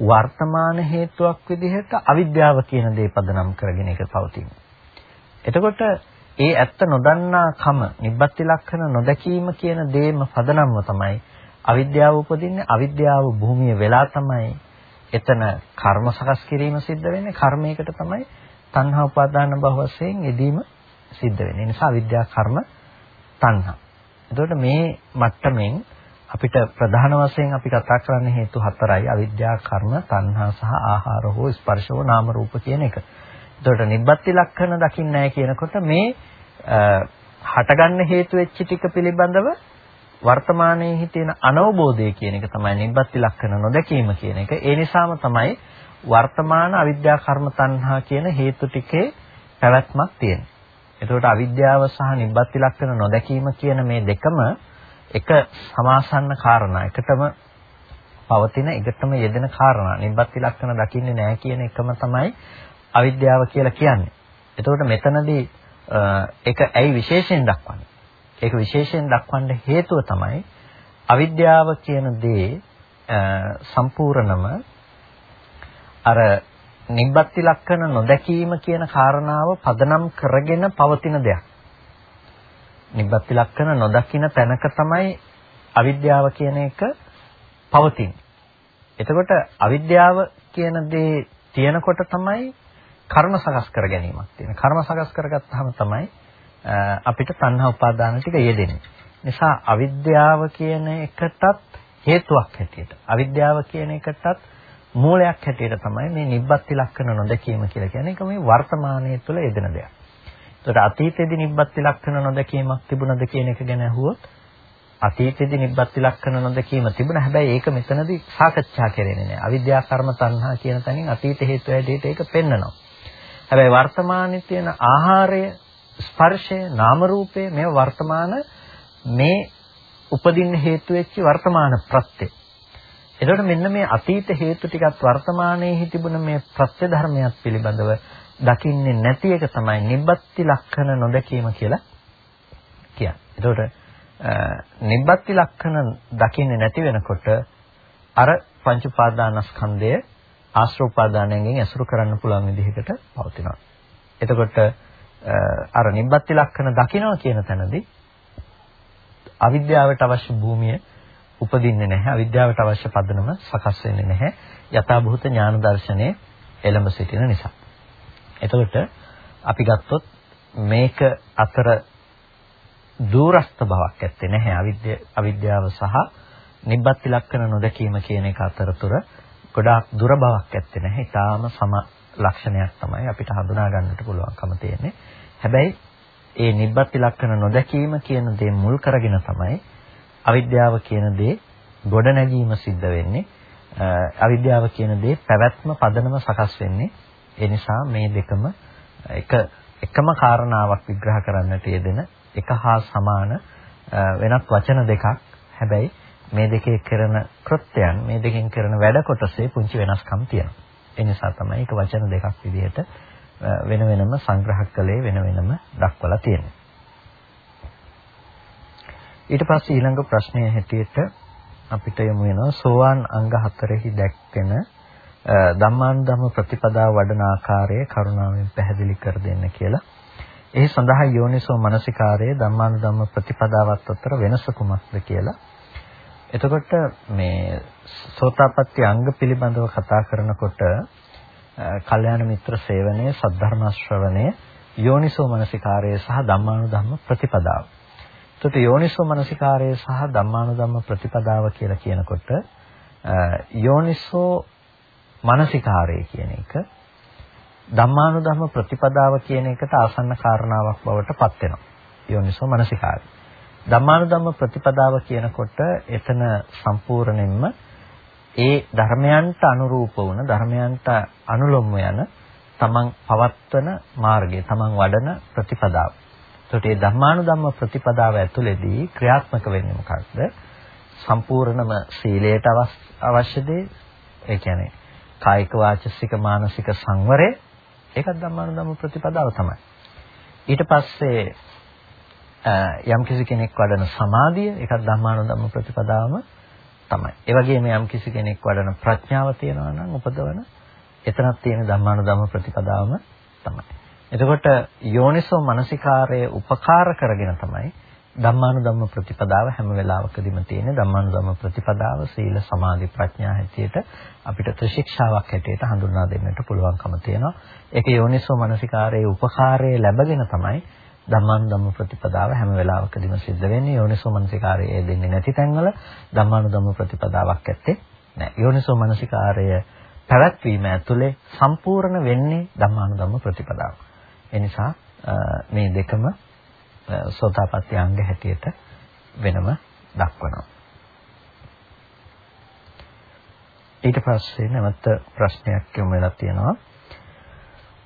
S1: වර්තමාන හේතුවක් විදිහට අවිද්‍යාව කියන දේ පදනම් කරගෙන ඒක පවතින්නේ. එතකොට ඒ ඇත්ත නොදන්නා කම නිබ්බත්ති ලක්ෂණ නොදැකීම කියන දේම පදනම්ව තමයි අවිද්‍යාව උපදින්නේ අවිද්‍යාව භූමිය වෙලා තමයි එතන කර්ම සකස් කිරීම සිද්ධ වෙන්නේ කර්මයකට තමයි තණ්හා උපාදාන භව වශයෙන් යෙදීම සිද්ධ වෙන්නේ. ඒ නිසා අවිද්‍යා කර්ම තණ්හා එතකොට මේ මට්ටමින් අපිට ප්‍රධාන වශයෙන් අපි කතා කරන්න හේතු හතරයි අවිද්‍යා කර්ම තණ්හා සහ ආහාර හෝ ස්පර්ශ හෝ නාම රූප කියන එක. එතකොට නිබ්බත්ති ලක්ෂණ දකින්නේ නැහැ කියනකොට මේ හටගන්න හේතු වෙච්ච ටික පිළිබඳව වර්තමානයේ තියෙන අනවබෝධය කියන එක තමයි නිබ්බත්ති ලක්ෂණ නොදැකීම කියන එක. ඒ නිසාම තමයි වර්තමාන අවිද්‍යා කර්ම තණ්හා කියන හේතු ටිකේ පැවැත්මක් තියෙන්නේ. එතකොට අවිද්‍යාව සහ නිබ්බත්ති ලක්ෂණ නොදැකීම කියන මේ දෙකම එක සමාසන්න කාරණා. එකටම පවතින එකටම යෙදෙන කාරණා. නිබ්බත්ති ලක්ෂණ දකින්නේ නැහැ කියන එකම තමයි අවිද්‍යාව කියලා කියන්නේ. එතකොට මෙතනදී ඒක ඇයි විශේෂයෙන් දක්වන්නේ? ඒක විශේෂයෙන් දක්වන්න හේතුව තමයි අවිද්‍යාව කියන දේ සම්පූර්ණම අර නිබ්බත්ති ලක්ෂණ නොදැකීම කියන කාරණාව පදනම් කරගෙන පවතින දෙයක්. නිබ්බත්ති ලක්ෂණ නොදකින තැනක තමයි අවිද්‍යාව කියන එක පවතින්නේ. එතකොට අවිද්‍යාව කියන දේ තියෙනකොට තමයි කර්ම සකස් කර ගැනීමක් තියෙන. කර්ම සකස් කරගත්තාම තමයි අපිට තණ්හා උපාදාන ටික යෙදෙන්නේ. නිසා අවිද්‍යාව කියන එකටත් හේතුවක් හැටියට අවිද්‍යාව කියන එකටත් මූලයක් හැටියට තමයි මේ නිබ්බත්ති ලක්ෂණ නොදැකීම කියලා කියන්නේ. ඒක මේ වර්තමානයේ තුල යෙදෙන දෙයක්. ඒකට අතීතයේදී නිබ්බත්ති ලක්ෂණ නොදැකීමක් තිබුණද කියන එක ගැන අහුවොත් අතීතයේදී නිබ්බත්ති ලක්ෂණ නොදැකීම තිබුණා. හැබැයි ඒක මෙතනදී සාකච්ඡා කරන්නේ නැහැ. අවිද්‍යා කර්ම තණ්හා කියන තැනින් අතීත හේතු හැටියට ඒක පෙන්නනවා. හැබැයි වර්තමානයේ තියෙන ආහාරය, ස්පර්ශය, නාම රූපය මේ වර්තමාන මේ උපදින්න හේතු වෙච්ච වර්තමාන ප්‍රත්‍ය. එතකොට මෙන්න මේ අතීත හේතු ටිකත් වර්තමානයේ තිබුණ මේ ප්‍රත්‍ය ධර්මයක් පිළිබඳව දකින්නේ නැති එක තමයි නිබ්බත්ති ලක්ෂණ නොදකීම කියලා කියන්නේ. එතකොට නිබ්බත්ති ලක්ෂණ දකින්නේ නැති වෙනකොට අර පංච උපාදානස්කන්ධය ආශ්‍රෝපාදානයෙන් ඇසුරු කරන්න පුළුවන් විදිහකට පවතිනවා. එතකොට අර නිබ්බත්ති ලක්ෂණ දකිනවා කියන තැනදී අවිද්‍යාවට අවශ්‍ය භූමිය උපදින්නේ නැහැ. අවිද්‍යාවට අවශ්‍ය පදනම සකස් වෙන්නේ නැහැ. යථාභූත ඥාන දර්ශනයේ එළඹ සිටින නිසා. එතකොට අපි ගත්තොත් මේක අතර දූරස්ත බවක් ඇත්තේ නැහැ. අවිද්‍යාව සහ නිබ්බත්ති ලක්ෂණ නොදකීම කියන එක අතරතුර ගොඩාක් දුර බවක් ඇත්තේ නැහැ. ඊටාම සම ලක්ෂණයක් තමයි අපිට හඳුනා ගන්නට පුළුවන්කම තියෙන්නේ. හැබැයි ඒ නිබ්බත්ති ලක්ෂණ නොදකීම කියන දේ මුල් කරගෙන තමයි අවිද්‍යාව කියන දේ ගොඩ නැගීම සිද්ධ වෙන්නේ. අවිද්‍යාව කියන දේ පැවැත්ම පදනම සකස් වෙන්නේ. ඒ නිසා මේ දෙකම එක එකම කාරණාවක් විග්‍රහ කරන්නට යෙදෙන එක හා සමාන වෙනත් වචන දෙකක්. හැබැයි මේ දෙකේ කරන කෘත්‍යයන් මේ දෙකෙන් කරන වැඩ කොටසේ පුංචි වෙනස්කම් තියෙනවා. ඒ නිසා තමයි ඒක වචන දෙකක් විදිහට වෙන වෙනම සංග්‍රහ කළේ වෙන වෙනම දක්වලා තියෙන්නේ. ඊට පස්සේ ඊළඟ ප්‍රශ්නය හැටියට අපිට යමු වෙනවා සෝවාන් අංග හතරෙහි දැක්වෙන ධම්මානුධම්ම ප්‍රතිපදාව වඩන ආකාරය කරුණාවෙන් පැහැදිලි කර දෙන්න කියලා. එහි සඳහා යෝනිසෝ මනසිකාරයේ ධම්මානුධම්ම ප්‍රතිපදාවත් අතර වෙනස කුමක්ද කියලා. එතකොට මේ සෝතාපට්ටි අංග පිළිබඳව කතා කරනකොට කල්යාණ මිත්‍ර සේවනයේ සද්ධර්ම ශ්‍රවණය යෝනිසෝ මනසිකාරය සහ ධම්මානුධම්ම ප්‍රතිපදාව. එතකොට යෝනිසෝ මනසිකාරය සහ ධම්මානුධම්ම ප්‍රතිපදාව කියලා කියනකොට යෝනිසෝ මනසිකාරය කියන එක ධම්මානුධම්ම ප්‍රතිපදාව කියන එකට ආසන්න කාරණාවක් බවට පත් වෙනවා. යෝනිසෝ මනසිකාරය. ධම්මානුධම්ම ප්‍රතිපදාව කියනකොට එතන සම්පූර්ණයෙන්ම ඒ ධර්මයන්ට අනුරූප වුණ ධර්මයන්ට අනුලොම්ව යන තමන් පවත්වන මාර්ගය තමන් වඩන ප්‍රතිපදාව. එතකොට මේ ධර්මානුධම්ම ප්‍රතිපදාව ඇතුළේදී ක්‍රියාත්මක වෙන්නේ මොකක්ද? සම්පූර්ණම සීලයට අවශ්‍ය දේ ඒ කියන්නේ කායික වාචසික මානසික සංවරය ඒකත් ධම්මානුධම්ම ප්‍රතිපදාව තමයි. ඊට පස්සේ යම් කිසි කෙනෙක් වඩන සමාධිය ඒකත් ධම්මානුධම්ම ප්‍රතිපදාවම තමයි. ඒ වගේම යම් කිසි කෙනෙක් වඩන ප්‍රඥාව තියෙනවා නම් උපදවන එතනක් තියෙන ධම්මානුධම්ම ප්‍රතිපදාවම තමයි. එතකොට යෝනිසෝ මනසිකාරයේ උපකාර කරගෙන තමයි ධම්මානුධම්ම ප්‍රතිපදාව හැම වෙලාවකදීම තියෙන්නේ ධම්මානුධම්ම ප්‍රතිපදාව සීල සමාධි ප්‍රඥා හැටියට අපිට ත්‍රිශික්ෂාවක් හැටියට හඳුන්වා දෙන්නට පුළුවන්කම තියෙනවා. ඒක යෝනිසෝ මනසිකාරයේ උපකාරයේ ලැබගෙන තමයි ධම්මානුධම්ම ප්‍රතිපදාව හැම වෙලාවකදීම සිද්ධ වෙන්නේ යෝනිසෝ මනසිකාරය දෙන්නේ නැති තැන්වල ධම්මානුධම්ම ප්‍රතිපදාවක් ඇත්තේ නැහැ. යෝනිසෝ මනසිකාරය පැවැත්වීම ඇතුලේ සම්පූර්ණ වෙන්නේ ධම්මානුධම්ම ප්‍රතිපදාව. ඒ නිසා මේ දෙකම සෝතාපට්ටි අංග හැටියට වෙනම දක්වනවා. ඊට පස්සේ නැවත ප්‍රශ්නයක් යොමු වෙලා තියෙනවා.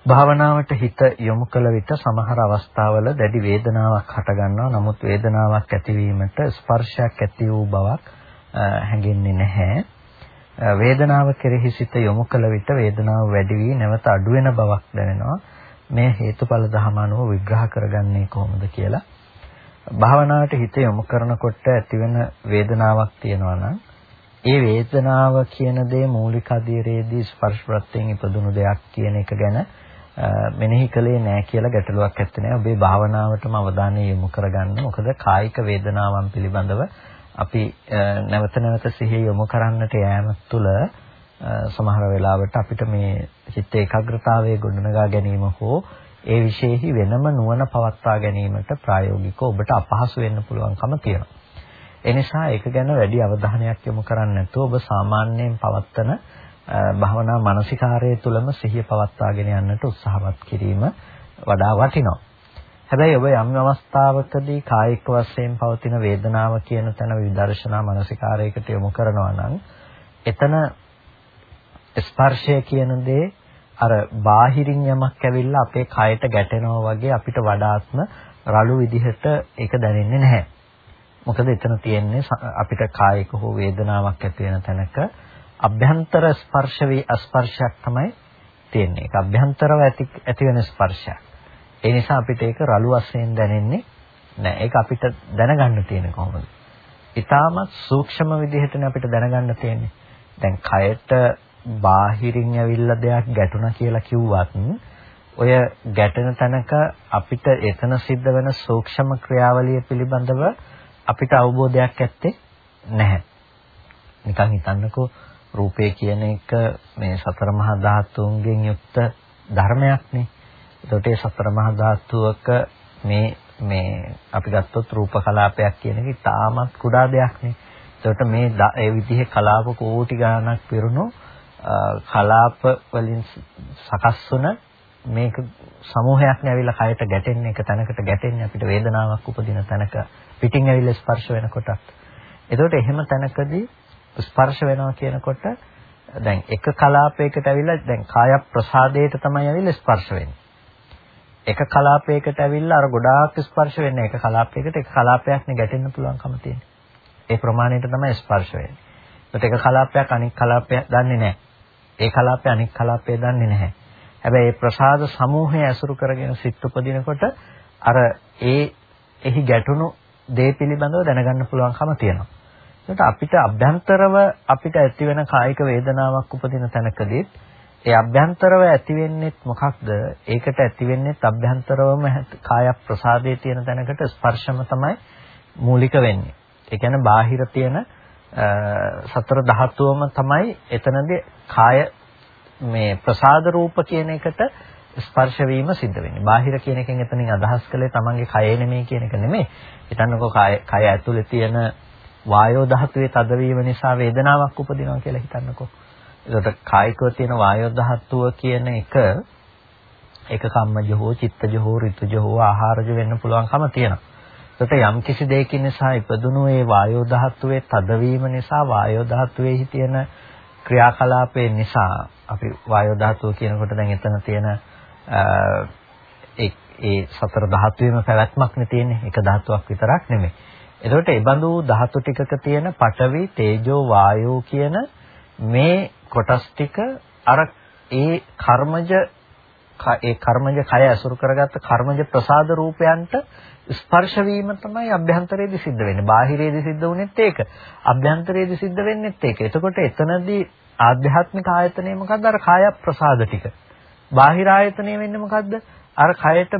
S1: භාවනාවට හිත යොමු කළ විට සමහර අවස්ථාවල දැඩි වේදනාවක් හටගන්නවා. නමුත් වේදනාවක් ඇතිවීමට ස්පර්ශයක් ඇති වූ බවක් හැඟෙන්නේ නැහැ. වේදනාව කෙරෙහි සිත යොමු කළ විට වේදනාව වැඩි වී නැවත අඩු වෙන බවක් දැනෙනවා. මේ හේතුඵල ධම අනුව විග්‍රහ කරගන්නේ කොහොමද කියලා. භාවනාවට හිත යොමු කරනකොට ඇතිවෙන වේදනාවක් තියෙනවා නම් ඒ වේදනාව කියන දේ මූලික අධීරයේදී ස්පර්ශ ප්‍රත්‍යයෙන් ඉපදුණු දෙයක් කියන එක ගැන මෙනෙහි කළේ නැහැ කියලා ගැටලුවක් ඇත්තේ නැහැ. ඔබේ භාවනාවටම අවධානය යොමු කරගන්න. මොකද කායික වේදනාවන් පිළිබඳව අපි නැවත නැවත සිහිය යොමු කරන්නට යෑම තුළ සමහර වෙලාවට අපිට මේ චිත්ත ඒකාග්‍රතාවයේ ගොඩනගා ගැනීම හෝ ඒ විශේෂෙහි වෙනම නුවණ පවත්වා ගැනීමට ප්‍රායෝගිකව ඔබට අපහසු වෙන්න පුළුවන්කම තියෙනවා. ඒ නිසා ඒක ගැන වැඩි අවධානයක් යොමු කරන්නේ නැතුව ඔබ සාමාන්‍යයෙන් පවත්වන භවනා මානසිකාරය තුළම සිහිය පවත්වාගෙන යන්නට උත්සාහවත් කිරීම වඩා වටිනවා. හැබැයි ඔබ යම් අවස්ථාවකදී කායික වශයෙන් පවතින වේදනාව කියන තැන විදර්ශනා මානසිකාරයකට යොමු කරනවා නම් එතන ස්පර්ශය කියන දේ අර බාහිරින් යමක් ඇවිල්ලා අපේ කයට ගැටෙනවා වගේ අපිට වඩාත්ම රළු විදිහට ඒක දැනෙන්නේ නැහැ. මොකද එතන තියෙන්නේ අපිට කායික හෝ වේදනාවක් ඇති වෙන තැනක අභ්‍යන්තර ස්පර්ශ වේ අස්පර්ශයක් තමයි තියෙන්නේ. ඒක අභ්‍යන්තරව ඇති ඇති වෙන ස්පර්ශයක්. ඒ නිසා අපිට ඒක රළු වශයෙන් දැනෙන්නේ නෑ. ඒක අපිට දැනගන්න තියෙන කොහොමද? ඊටමත් සූක්ෂම විදිහටනේ අපිට දැනගන්න තියෙන්නේ. දැන් කයට බාහිරින් ඇවිල්ලා දෙයක් ගැටුණා කියලා කිව්වත් ඔය ගැටෙන තැනක අපිට එතන සිද්ධ වෙන සූක්ෂම ක්‍රියාවලිය පිළිබඳව අපිට අවබෝධයක් ඇත්තේ නැහැ. නිකන් හිතන්නකෝ රූපය කියන එක මේ සතර මහා ධාතුන්ගෙන් යුක්ත ධර්මයක්නේ. ඒකට ඒ සතර මහා ධාතුවක මේ මේ අපි ගත්තොත් රූප කලාපයක් කියන එක තාමත් කුඩා දෙයක්නේ. ඒකට මේ ඒ විදිහේ කලාප කෝටි ගණනක් පිරුණු කලාප වලින් සකස් වුණ මේක සමූහයක් නැවිලා කයට ගැටෙන්නේ එක තැනකට ගැටෙන්නේ අපිට වේදනාවක් උපදින තැනක පිටින් ඇවිල්ලා ස්පර්ශ වෙනකොටත්. එතකොට එහෙම තැනකදී ස්පර්ශ වෙනවා කියනකොට දැන් එක කලාපයකට ඇවිල්ලා දැන් කාය ප්‍රසාදයට තමයි ඇවිල්ලා ස්පර්ශ වෙන්නේ. එක කලාපයකට ඇවිල්ලා අර ගොඩාක් ස්පර්ශ වෙන්නේ එක කලාපයකට එක කලාපයක් නේ ගැටෙන්න පුළුවන්කම තියෙන්නේ. ඒ ප්‍රමාණයට තමයි ස්පර්ශ වෙන්නේ. ඒත් එක කලාපයක් අනික් කලාපයක් දන්නේ නැහැ. ඒ කලාපය අනික් කලාපය දන්නේ නැහැ. හැබැයි මේ ප්‍රසාද සමූහය ඇසුරු කරගෙන සිත් උපදිනකොට අර ඒ එහි ගැටුණු දේ පිළිබඳව දැනගන්න පුළුවන්කම තියෙනවා. ඒකට අපිට අභ්‍යන්තරව අපිට ඇති වෙන කායික වේදනාවක් උපදින තැනකදී ඒ අභ්‍යන්තරව ඇති වෙන්නේ මොකක්ද? ඒකට ඇති වෙන්නේ අභ්‍යන්තරවම කාය ප්‍රසාදයේ තියෙන තැනකට ස්පර්ශම තමයි මූලික වෙන්නේ. ඒ කියන්නේ බාහිර තියෙන සතර ධාතුවම තමයි එතනදී කාය මේ ප්‍රසාද රූප කියන එකට ස්පර්ශ වීම සිද්ධ වෙන්නේ. බාහිර කියන එකෙන් එතනින් අදහස් කළේ තමන්ගේ කය නෙමෙයි කියන එක නෙමෙයි. හිතන්නකෝ කය කය ඇතුලේ තියෙන වායෝ ධාතුවේ තදවීම නිසා වේදනාවක් උපදිනවා කියලා හිතන්නකෝ. ඒකට කායිකව තියෙන වායෝ ධාතුව කියන එක ඒක කම්මජ හෝ චිත්තජ හෝ ඍතුජ හෝ ආහාරජ වෙන්න පුළුවන්කම තියෙනවා. ඒකට යම් කිසි දෙයකින් නිසා ඉපදුණු ඒ වායෝ ධාතුවේ තදවීම නිසා වායෝ ධාතුවේ තියෙන ක්‍රියාකලාපේ නිසා අපි වායෝ ධාතුව කියනකොට දැන් එතන තියෙන ඒ ඒ සතර ධාතුවේම පැවැත්මක් නේ තියෙන්නේ. එක ධාතුවක් විතරක් නෙමෙයි. එතකොට ඒ බඳු ධාතු ටිකක තියෙන පඨවි, තේජෝ, වායෝ කියන මේ කොටස් ටික අර ඒ කර්මජ ඒ කර්මජ කය අසුරු කරගත්ත කර්මජ ප්‍රසාද රූපයන්ට ස්පර්ශ වීම තමයි අභ්‍යන්තරයේදී සිද්ධ වෙන්නේ. බාහිරයේදී සිද්ධ වුණෙත් ඒක. අභ්‍යන්තරයේදී සිද්ධ වෙන්නෙත් ඒක. එතකොට එතනදී ආධ්‍යාත්මික ආයතනය මොකද්ද? අර කාය ප්‍රසාද ටික. බාහිර ආයතනය වෙන්නේ මොකද්ද? අර කයට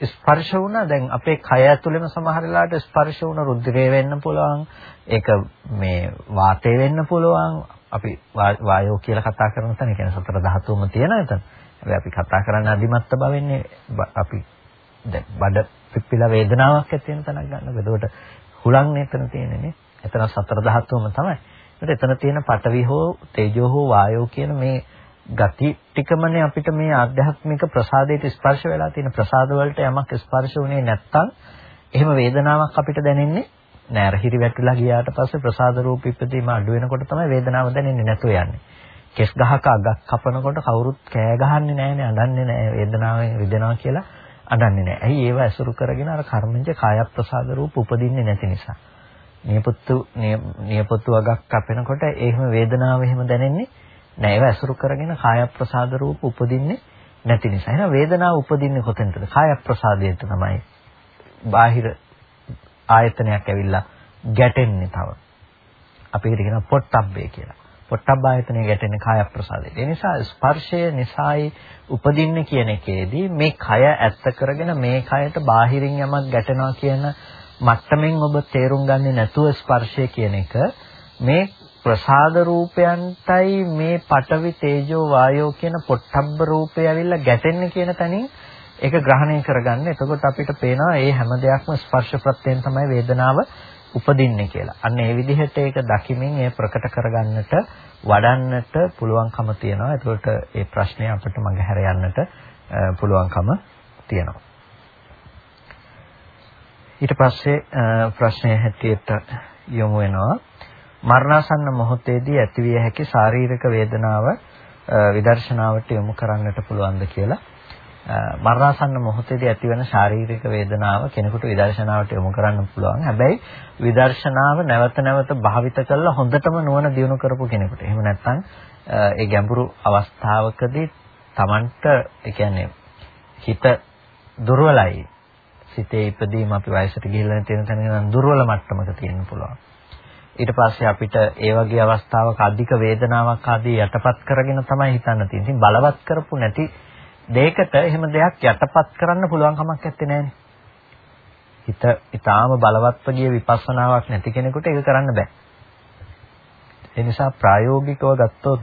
S1: ස්පර්ශ වුණා දැන් අපේ කය ඇතුළෙම සමහර වෙලාවට ස්පර්ශ වුණ රුධිරය වෙන්න පුළුවන් ඒක මේ වාතය වෙන්න පුළුවන් අපි වායෝ කියලා කතා කරන තැන කියන්නේ සතර ධාතුවම තියෙන එතන. හැබැයි අපි කතා කරන්නේ අදිමත්ත බවෙන්නේ අපි දැන් බඩ පිපිලා වේදනාවක් ඇති වෙන තැනක් ගන්නකො. එතකොට හුලං එතන තියෙන්නේ නේ. එතන සතර ධාතුවම තමයි. ඒත් එතන තියෙන පඨවි හෝ තේජෝ හෝ වායෝ කියන මේ ගති ටිකමනේ අපිට මේ ආධ්‍යාත්මික ප්‍රසාදයට ස්පර්ශ වෙලා තියෙන ප්‍රසාද වලට යමක් ස්පර්ශ වුණේ නැත්තම් එහෙම වේදනාවක් අපිට දැනෙන්නේ නෑ අර හිරි වැටිලා ගියාට පස්සේ ප්‍රසාද රූප ඉපදීම අඩු වෙනකොට තමයි වේදනාව දැනෙන්නේ නැතුව යන්නේ. කෙස් ගහක අගක් කපනකොට කවුරුත් කෑ ගහන්නේ නෑනේ අඬන්නේ නෑ වේදනාවෙන් රිදෙනවා කියලා අඬන්නේ නෑ. ඇයි ඒව ඇසුරු කරගෙන අර කර්මජ කාය ප්‍රසාද රූප උපදින්නේ නැති නිසා. නියපොත්තු නියපොත්තු අගක් කපනකොට එහෙම වේදනාව එහෙම දැනෙන්නේ නෑ. ඒව ඇසුරු කරගෙන කාය ප්‍රසාද රූප උපදින්නේ නැති නිසා. එහෙනම් වේදනාව උපදින්නේ කොතෙන්ද? කාය ප්‍රසාදයට තමයි. බාහිර ආයතනයක් ඇවිල්ලා ගැටෙන්නේ තව. අපි ඒකට කියනවා පොට්ටබ්බේ කියලා. පොට්ටබ්බ ආයතනය ගැටෙන්නේ කාය ප්‍රසාදයට. ඒ නිසා ස්පර්ශය නිසායි උපදින්නේ කියන එකේදී මේ කය ඇත්ත කරගෙන මේ කයට බාහිරින් යමක් ගැටෙනවා කියන මට්ටමින් ඔබ තේරුම් ගන්නේ නැතුව ස්පර්ශය කියන එක මේ ප්‍රසාද රූපයන්ටයි මේ පඨවි තේජෝ වායෝ කියන පොට්ටබ්බ රූපය ඇවිල්ලා ගැටෙන්නේ කියන තැනින් ඒක ග්‍රහණය කරගන්න. එතකොට අපිට පේනවා මේ හැම දෙයක්ම ස්පර්ශ ප්‍රත්‍යයෙන් තමයි වේදනාව උපදින්නේ කියලා. අන්න ඒ විදිහට ඒක දකිමින් ඒ ප්‍රකට කරගන්නට වඩන්නට පුළුවන්කම තියෙනවා. එතකොට ඒ ප්‍රශ්නය අපිට මගහැර යන්නට පුළුවන්කම තියෙනවා. ඊට පස්සේ ප්‍රශ්නය හැටියට යොමු වෙනවා මරණාසන්න මොහොතේදී ඇතිවිය හැකි ශාරීරික වේදනාව විදර්ශනාවට යොමු කරන්නට පුළුවන්ද කියලා මරණාසන්න මොහොතේදී ඇතිවන ශාරීරික වේදනාව කෙනෙකුට විදර්ශනාවට යොමු කරන්න පුළුවන්. හැබැයි විදර්ශනාව නැවත නැවත භාවිත කරලා හොඳටම නුවණ දියුණු කරපු කෙනෙකුට. එහෙම නැත්නම් ඒ ගැඹුරු අවස්ථාවකදී Tamanට ඒ කියන්නේ හිත දුර්වලයි. සිතේ ඉපදීම අපි වයසට ගිහිල්ලා තියෙන තැන නම් දුර්වල මට්ටමක තියෙන්න පුළුවන්. ඊට පස්සේ අපිට ඒ වගේ අවස්ථාවක අධික වේදනාවක් ආදී යටපත් කරගෙන තමයි හිතන්න තියෙන්නේ. ඉතින් බලවත් කරපු නැති දෙයකට එහෙම දෙයක් යටපත් කරන්න පුළුවන් කමක් නැත්තේ නෑනේ. හිත ඊටාම බලවත්ව ගිය විපස්සනාවක් නැති කෙනෙකුට ඒක කරන්න බෑ. ඒ නිසා ප්‍රායෝගිකව ගත්තොත්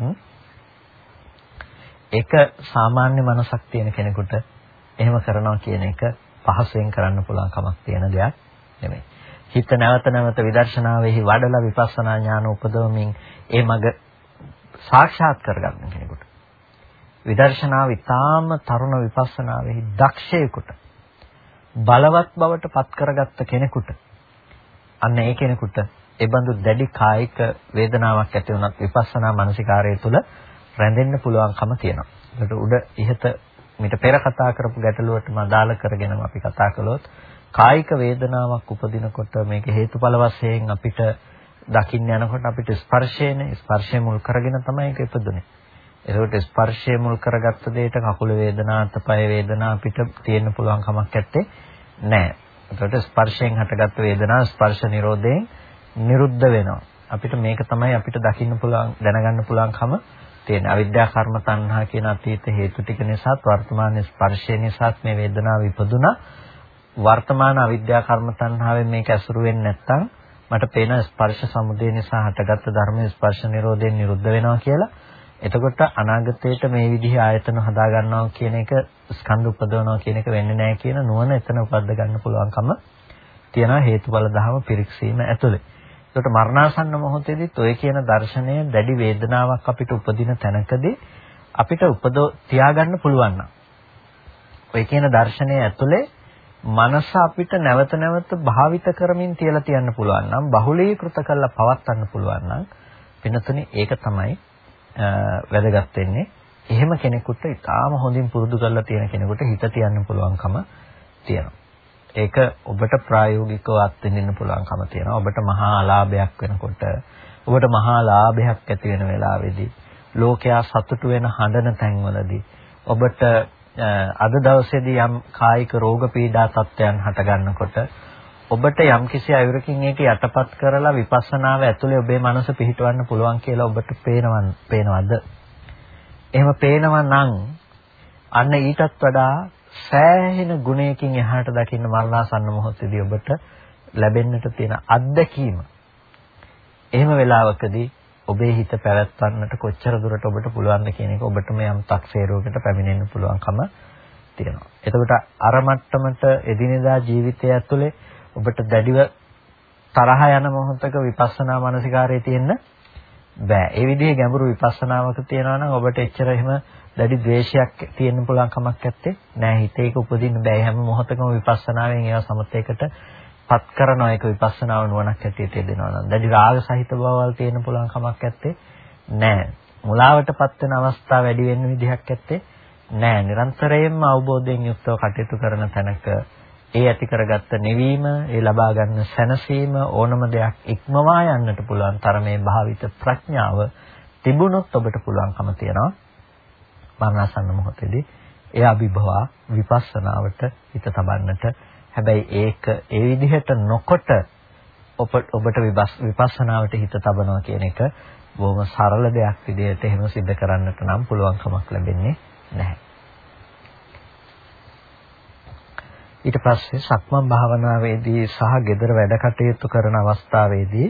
S1: ඒක සාමාන්‍ය මනසක් තියෙන කෙනෙකුට එහෙම කරනවා කියන එක පහසුවෙන් කරන්න පුළුවන් කමක් තියෙන දෙයක් නෙමෙයි. හිත නැවත නැවත විදර්ශනාවෙහි වඩලා විපස්සනා ඥාන උපදවමින් ඒ මඟ සාක්ෂාත් කරගන්න කෙනෙකුට. විදර්ශනාව ඊටාම තරුණ විපස්සනාවෙහි දක්ෂයෙකුට බලවත් බවට පත් කරගත්ත කෙනෙකුට අන්න ඒ කෙනෙකුට ඒ බඳු දැඩි කායික වේදනාවක් ඇති වුණත් විපස්සනා මානසිකාරය තුළ රැඳෙන්න පුළුවන්කම තියෙනවා. ඒකට උඩ ඉහත මිට පෙර කතා කරපු ගැටලුවට මදාල කරගෙනම අපි කතා කළොත් කායික වේදනාවක් උපදිනකොට මේක හේතුඵල වශයෙන් අපිට දකින්න යනකොට අපිට ස්පර්ශයනේ ස්පර්ශය මුල් කරගෙන තමයි ඒක ඉපදුනේ. ඒකට ස්පර්ශය මුල් කරගත්ත දෙයට කකුල වේදනා අතපය වේදනා අපිට තියෙන්න පුළුවන් කමක් නැත්තේ නෑ. ඒකට ස්පර්ශයෙන් හටගත්ත වේදනා ස්පර්ශ නිරෝධයෙන් නිරුද්ධ වෙනවා. අපිට මේක තමයි අපිට දකින්න පුළුවන් දැනගන්න පුළුවන්කම තියෙන. අවිද්‍යා කර්ම තණ්හා කියන අතීත හේතු ටික නිසා වර්තමාන ස්පර්ශය නිසා මේ වේදනාව ඉපදුනා. වර්තමාන අවිද්‍යා කර්ම තණ්හාවෙන් මේක ඇසුරු වෙන්නේ නැත්නම් මට පේන ස්පර්ශ සමුදය නිසා හටගත්ත ධර්ම ස්පර්ශ නිරෝධයෙන් නිරුද්ධ වෙනවා කියලා. එතකොට අනාගතයට මේ විදිහේ ආයතන හදා ගන්නවා කියන එක ස්කන්ධ උපදවනවා කියන එක වෙන්නේ නැහැ කියන නුවණ එතන උපද්ද ගන්න පුළුවන්කම තියනවා හේතුඵල ධහම පිරික්සීම ඇතුලේ. ඒකට මරණාසන්න මොහොතේදීත් ඔය කියන දර්ශනය දැඩි වේදනාවක් අපිට උපදින තැනකදී අපිට උපදව තියාගන්න පුළුවන් නම් ඔය කියන දර්ශනය ඇතුලේ මනස අපිට නැවත නැවත භාවිත කරමින් තියලා තියන්න පුළුවන් නම් බහුලීකృత කරලා පවත්වන්න පුළුවන් නම් වෙනතුනේ ඒක තමයි වැදගත් වෙන්නේ. එහෙම කෙනෙකුට ඉතාම හොඳින් පුරුදු කරලා තියෙන කෙනෙකුට හිත තියන්න පුළුවන්කම තියෙනවා. ඒක ඔබට ප්‍රායෝගිකව අත්විඳින්න පුළුවන්කම තියෙනවා. ඔබට මහා ලාභයක් වෙනකොට ඔබට මහා ලාභයක් ඇති වෙන වෙලාවේදී ලෝකයා සතුටු වෙන හඬන තැන්වලදී ඔබට අද දවසේදී යම් කායික රෝග පීඩා තත්ත්වයන් හට ගන්නකොට ඔබට යම්කිසි අයුරකින් ඒක යටපත් කරලා විපස්සනාව ඇතුලේ ඔබේ මනස පිහිටවන්න පුළුවන් කියලා ඔබට පේනවන් පේනවද? එහෙම පේනවා නම් අන්න ඊටත් වඩා සෑහෙන ගුණයකින් එහාට දකින්න මරණාසන්න මොහොතේදී ඔබට ලැබෙන්නට තියෙන අත්දැකීම. එහෙම වෙලාවකදී ඔබේ හිත පැවැත්වන්නට කොච්චර දුරට ඔබට පුළුවන්ද කියන එක ඔබටම යම් තක්සේරුවකට පැමිණෙන්න පුළුවන්කම තියෙනවා. එතකොට අර මට්ටමට එදිනෙදා ජීවිතය ඇතුලේ ඔබට දැඩිව තරහ යන මොහොතක විපස්සනා මානසිකාරයේ තියෙන්න බෑ. ඒ විදිහේ ගැඹුරු විපස්සනාවක තියනවා නම් ඔබට එච්චර එහෙම දැඩි ද්වේෂයක් තියෙන්න පුළුවන් කමක් නැත්තේ. නෑ හිතේක උපදින්න බෑ. හැම මොහොතකම විපස්සනාවෙන් ඒවා සමතේකට පත් කරන එක විපස්සනාව නුවණක් ඇටියට දෙනවා නම් දැඩි රාග සහිත බවවල් තියෙන්න පුළුවන් කමක් නැත්තේ නෑ මුලාවටපත් වෙන අවස්ථා වැඩි වෙන්න විදිහක් නැත්තේ නෑ නිරන්තරයෙන්ම අවබෝධයෙන් යුක්තව කටයුතු කරන තැනක ඒ ඇති කරගත්ත නිවීම ඒ ලබා ගන්න සැනසීම ඕනම දෙයක් ඉක්මවා යන්නට පුළුවන් තරමේ භාවිත ප්‍රඥාව තිබුණොත් ඔබට පුළුවන්කම තියෙනවා මරණසන්න මොහොතේදී ඒ අභිභවා විපස්සනාවට හිත තබන්නට හැබැයි ඒක ඒ විදිහට නොකොට ඔබට විපස්සනාවට හිත තබනවා කියන එක බොහොම සරල දෙයක් විදිහට එහෙම සිද්ධ කරන්නට නම් පුළුවන් කමක් ලැබෙන්නේ නැහැ. ඊට පස්සේ සක්මන් භාවනාවේදී සහ gedara වැඩ කටයුතු කරන අවස්ථාවේදී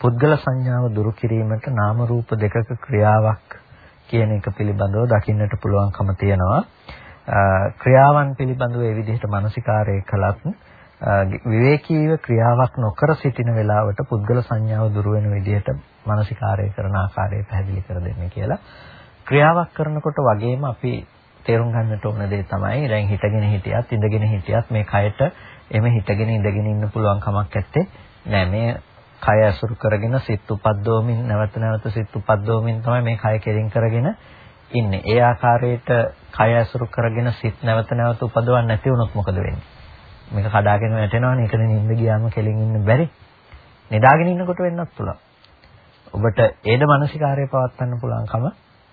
S1: පුද්ගල සංඥාව දුරු කිරීමට නාම රූප දෙකක ක්‍රියාවක් කියන එක පිළිබඳව දකින්නට පුළුවන්කම තියෙනවා. ක්‍රියාවන් පිළිබඳව ඒ විදිහට මානසිකාරය කළත් විවේකීව ක්‍රියාවක් නොකර සිටින වෙලාවට පුද්ගල සංඥාව දුර වෙන විදිහට මානසිකාරය කරන ආකාරය පැහැදිලි කර දෙන්නේ කියලා. ක්‍රියාවක් කරනකොට වගේම අපි තේරුම් ගන්නට ඕන දේ තමයි දැන් හිටගෙන හිටියත් ඉඳගෙන හිටියත් මේ කයට එමෙ හිටගෙන ඉඳගෙන ඉන්න පුළුවන් කමක් නැත්තේ නෑ මේ කය අසුරු කරගෙන සිත් උපද්දවමින් නැවත නැවත සිත් උපද්දවමින් තමයි මේ කය කෙලින් කරගෙන ඉන්නේ. ඒ ආකාරයට කය ඇසුරු කරගෙන සිත් නැවත නැවත උපදවන්න නැති වුණොත් මොකද වෙන්නේ? මේක කඩාගෙන වැටෙනවනේ. ඒකනේ නිින්ද ගියාම කෙලින් ඉන්න බැරි. නිදාගෙන ඉන්නකොට වෙන්නත් පුළුවන්. ඔබට ඒද මානසිකාරය පවත්වන්න පුළුවන්කම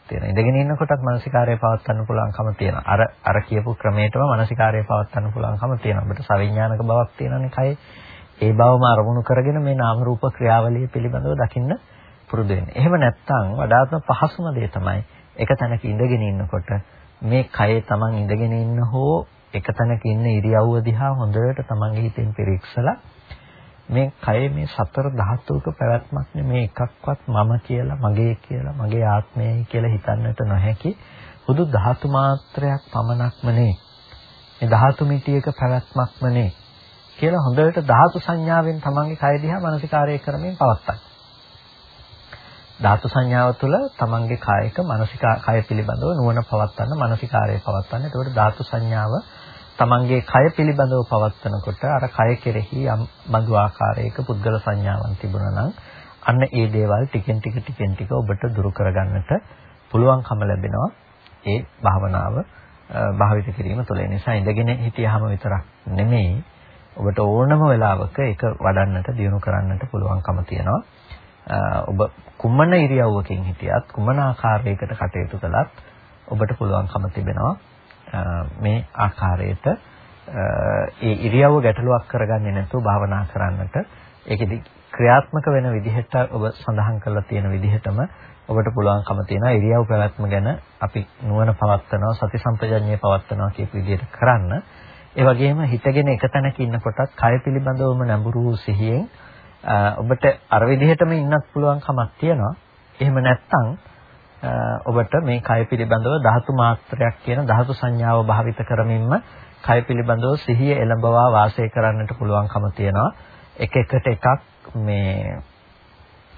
S1: තියෙනවා. ඉඳගෙන ඉන්නකොටත් මානසිකාරය පවත්වන්න පුළුවන්කම තියෙනවා. අර අර කියපු ක්‍රමයටම මානසිකාරය පවත්වන්න පුළුවන්කම තියෙනවා. ඔබට සවිඥානික බවක් තියෙනනේ කයි. ඒ බවම අරමුණු කරගෙන මේ නාම රූප ක්‍රියාවලිය පිළිබඳව දකින්න පුරුදු වෙන්න. එහෙම නැත්නම් වඩාත්ම පහසුම දේ තමයි එක තැනක ඉඳගෙන ඉන්නකොට මේ කයේ Taman ඉඳගෙන ඉන්න හෝ එක තැනක ඉන්න ඉරියව්ව දිහා හොඳට Tamanගේ හිතෙන් පිරික්සලා මේ කයේ මේ සතර ධාතුක පැවැත්මක් නෙමේ එකක්වත් මම කියලා මගේ කියලා මගේ ආත්මයයි කියලා හිතන්නට නොහැකි බුදු ධාතු මාත්‍රයක් පමණක්ම නේ මේ ධාතු මිටියක පැවැත්මක්ම නේ කියලා හොඳට ධාතු සංඥාවෙන් තමන්ගේ කය දිහා මානසිකාරය කරමින් පවත්තන්න. ධාතු සංඥාව තුළ තමන්ගේ කායික මානසික කය පිළිබඳව නුවණ පවත්තන්න මානසිකාරය පවත්තන්න. එතකොට ධාතු සංඥාව තමන්ගේ කය පිළිබඳව පවත්නකොට අර කය කෙරෙහි යම් බඳු ආකාරයක පුද්ගල සංඥාවක් තිබුණා නම් අන්න ඒ දේවල් ටිකෙන් ටික ටිකෙන් ටික ඔබට දුරු කරගන්නට පුළුවන්කම ලැබෙනවා ඒ භාවනාව භාවිත කිරීම තුළ. ඒ නිසා ඉඳගෙන හිටියාම විතරක් නෙමෙයි ඔබට ඕනම වෙලාවක ඒක වඩන්නට දියුණු කරන්නට පුළුවන්කම තියෙනවා. ඔබ කුමන ඉරියව්වකින් හිටියත් කුමන ආකාරයකට කටයුතු කළත් ඔබට පුළුවන්කම තිබෙනවා මේ ආකාරයට ඒ ඉරියව්ව ගැටලුවක් කරගන්නේ නැතුව භාවනා කරන්නට ඒකෙදි ක්‍රියාත්මක වෙන විදිහට ඔබ සඳහන් කරලා තියෙන විදිහටම ඔබට පුළුවන්කම තියෙනවා ඉරියව් පැවැත්ම ගැන අපි නුවණ පවත්නවා සති සම්පජඤ්ඤය පවත්නවා කියපු විදිහට කරන්න. ඒ වගේම හිතගෙන එක තැනක ඉන්නකොටත් කය පිළිබඳවම නැඹුරු සිහියෙන් ඔබට අර විදිහටම ඉන්නත් පුළුවන්කමක් තියෙනවා. එහෙම නැත්නම් ඔබට මේ කය පිළිබඳව ධාතු මාත්‍රයක් කියන ධාතු සංඥාව භාවිත කරමින්ම කය පිළිබඳව සිහිය එළඹවා වාසය කරන්නට පුළුවන්කම තියෙනවා. එක එකට එකක් මේ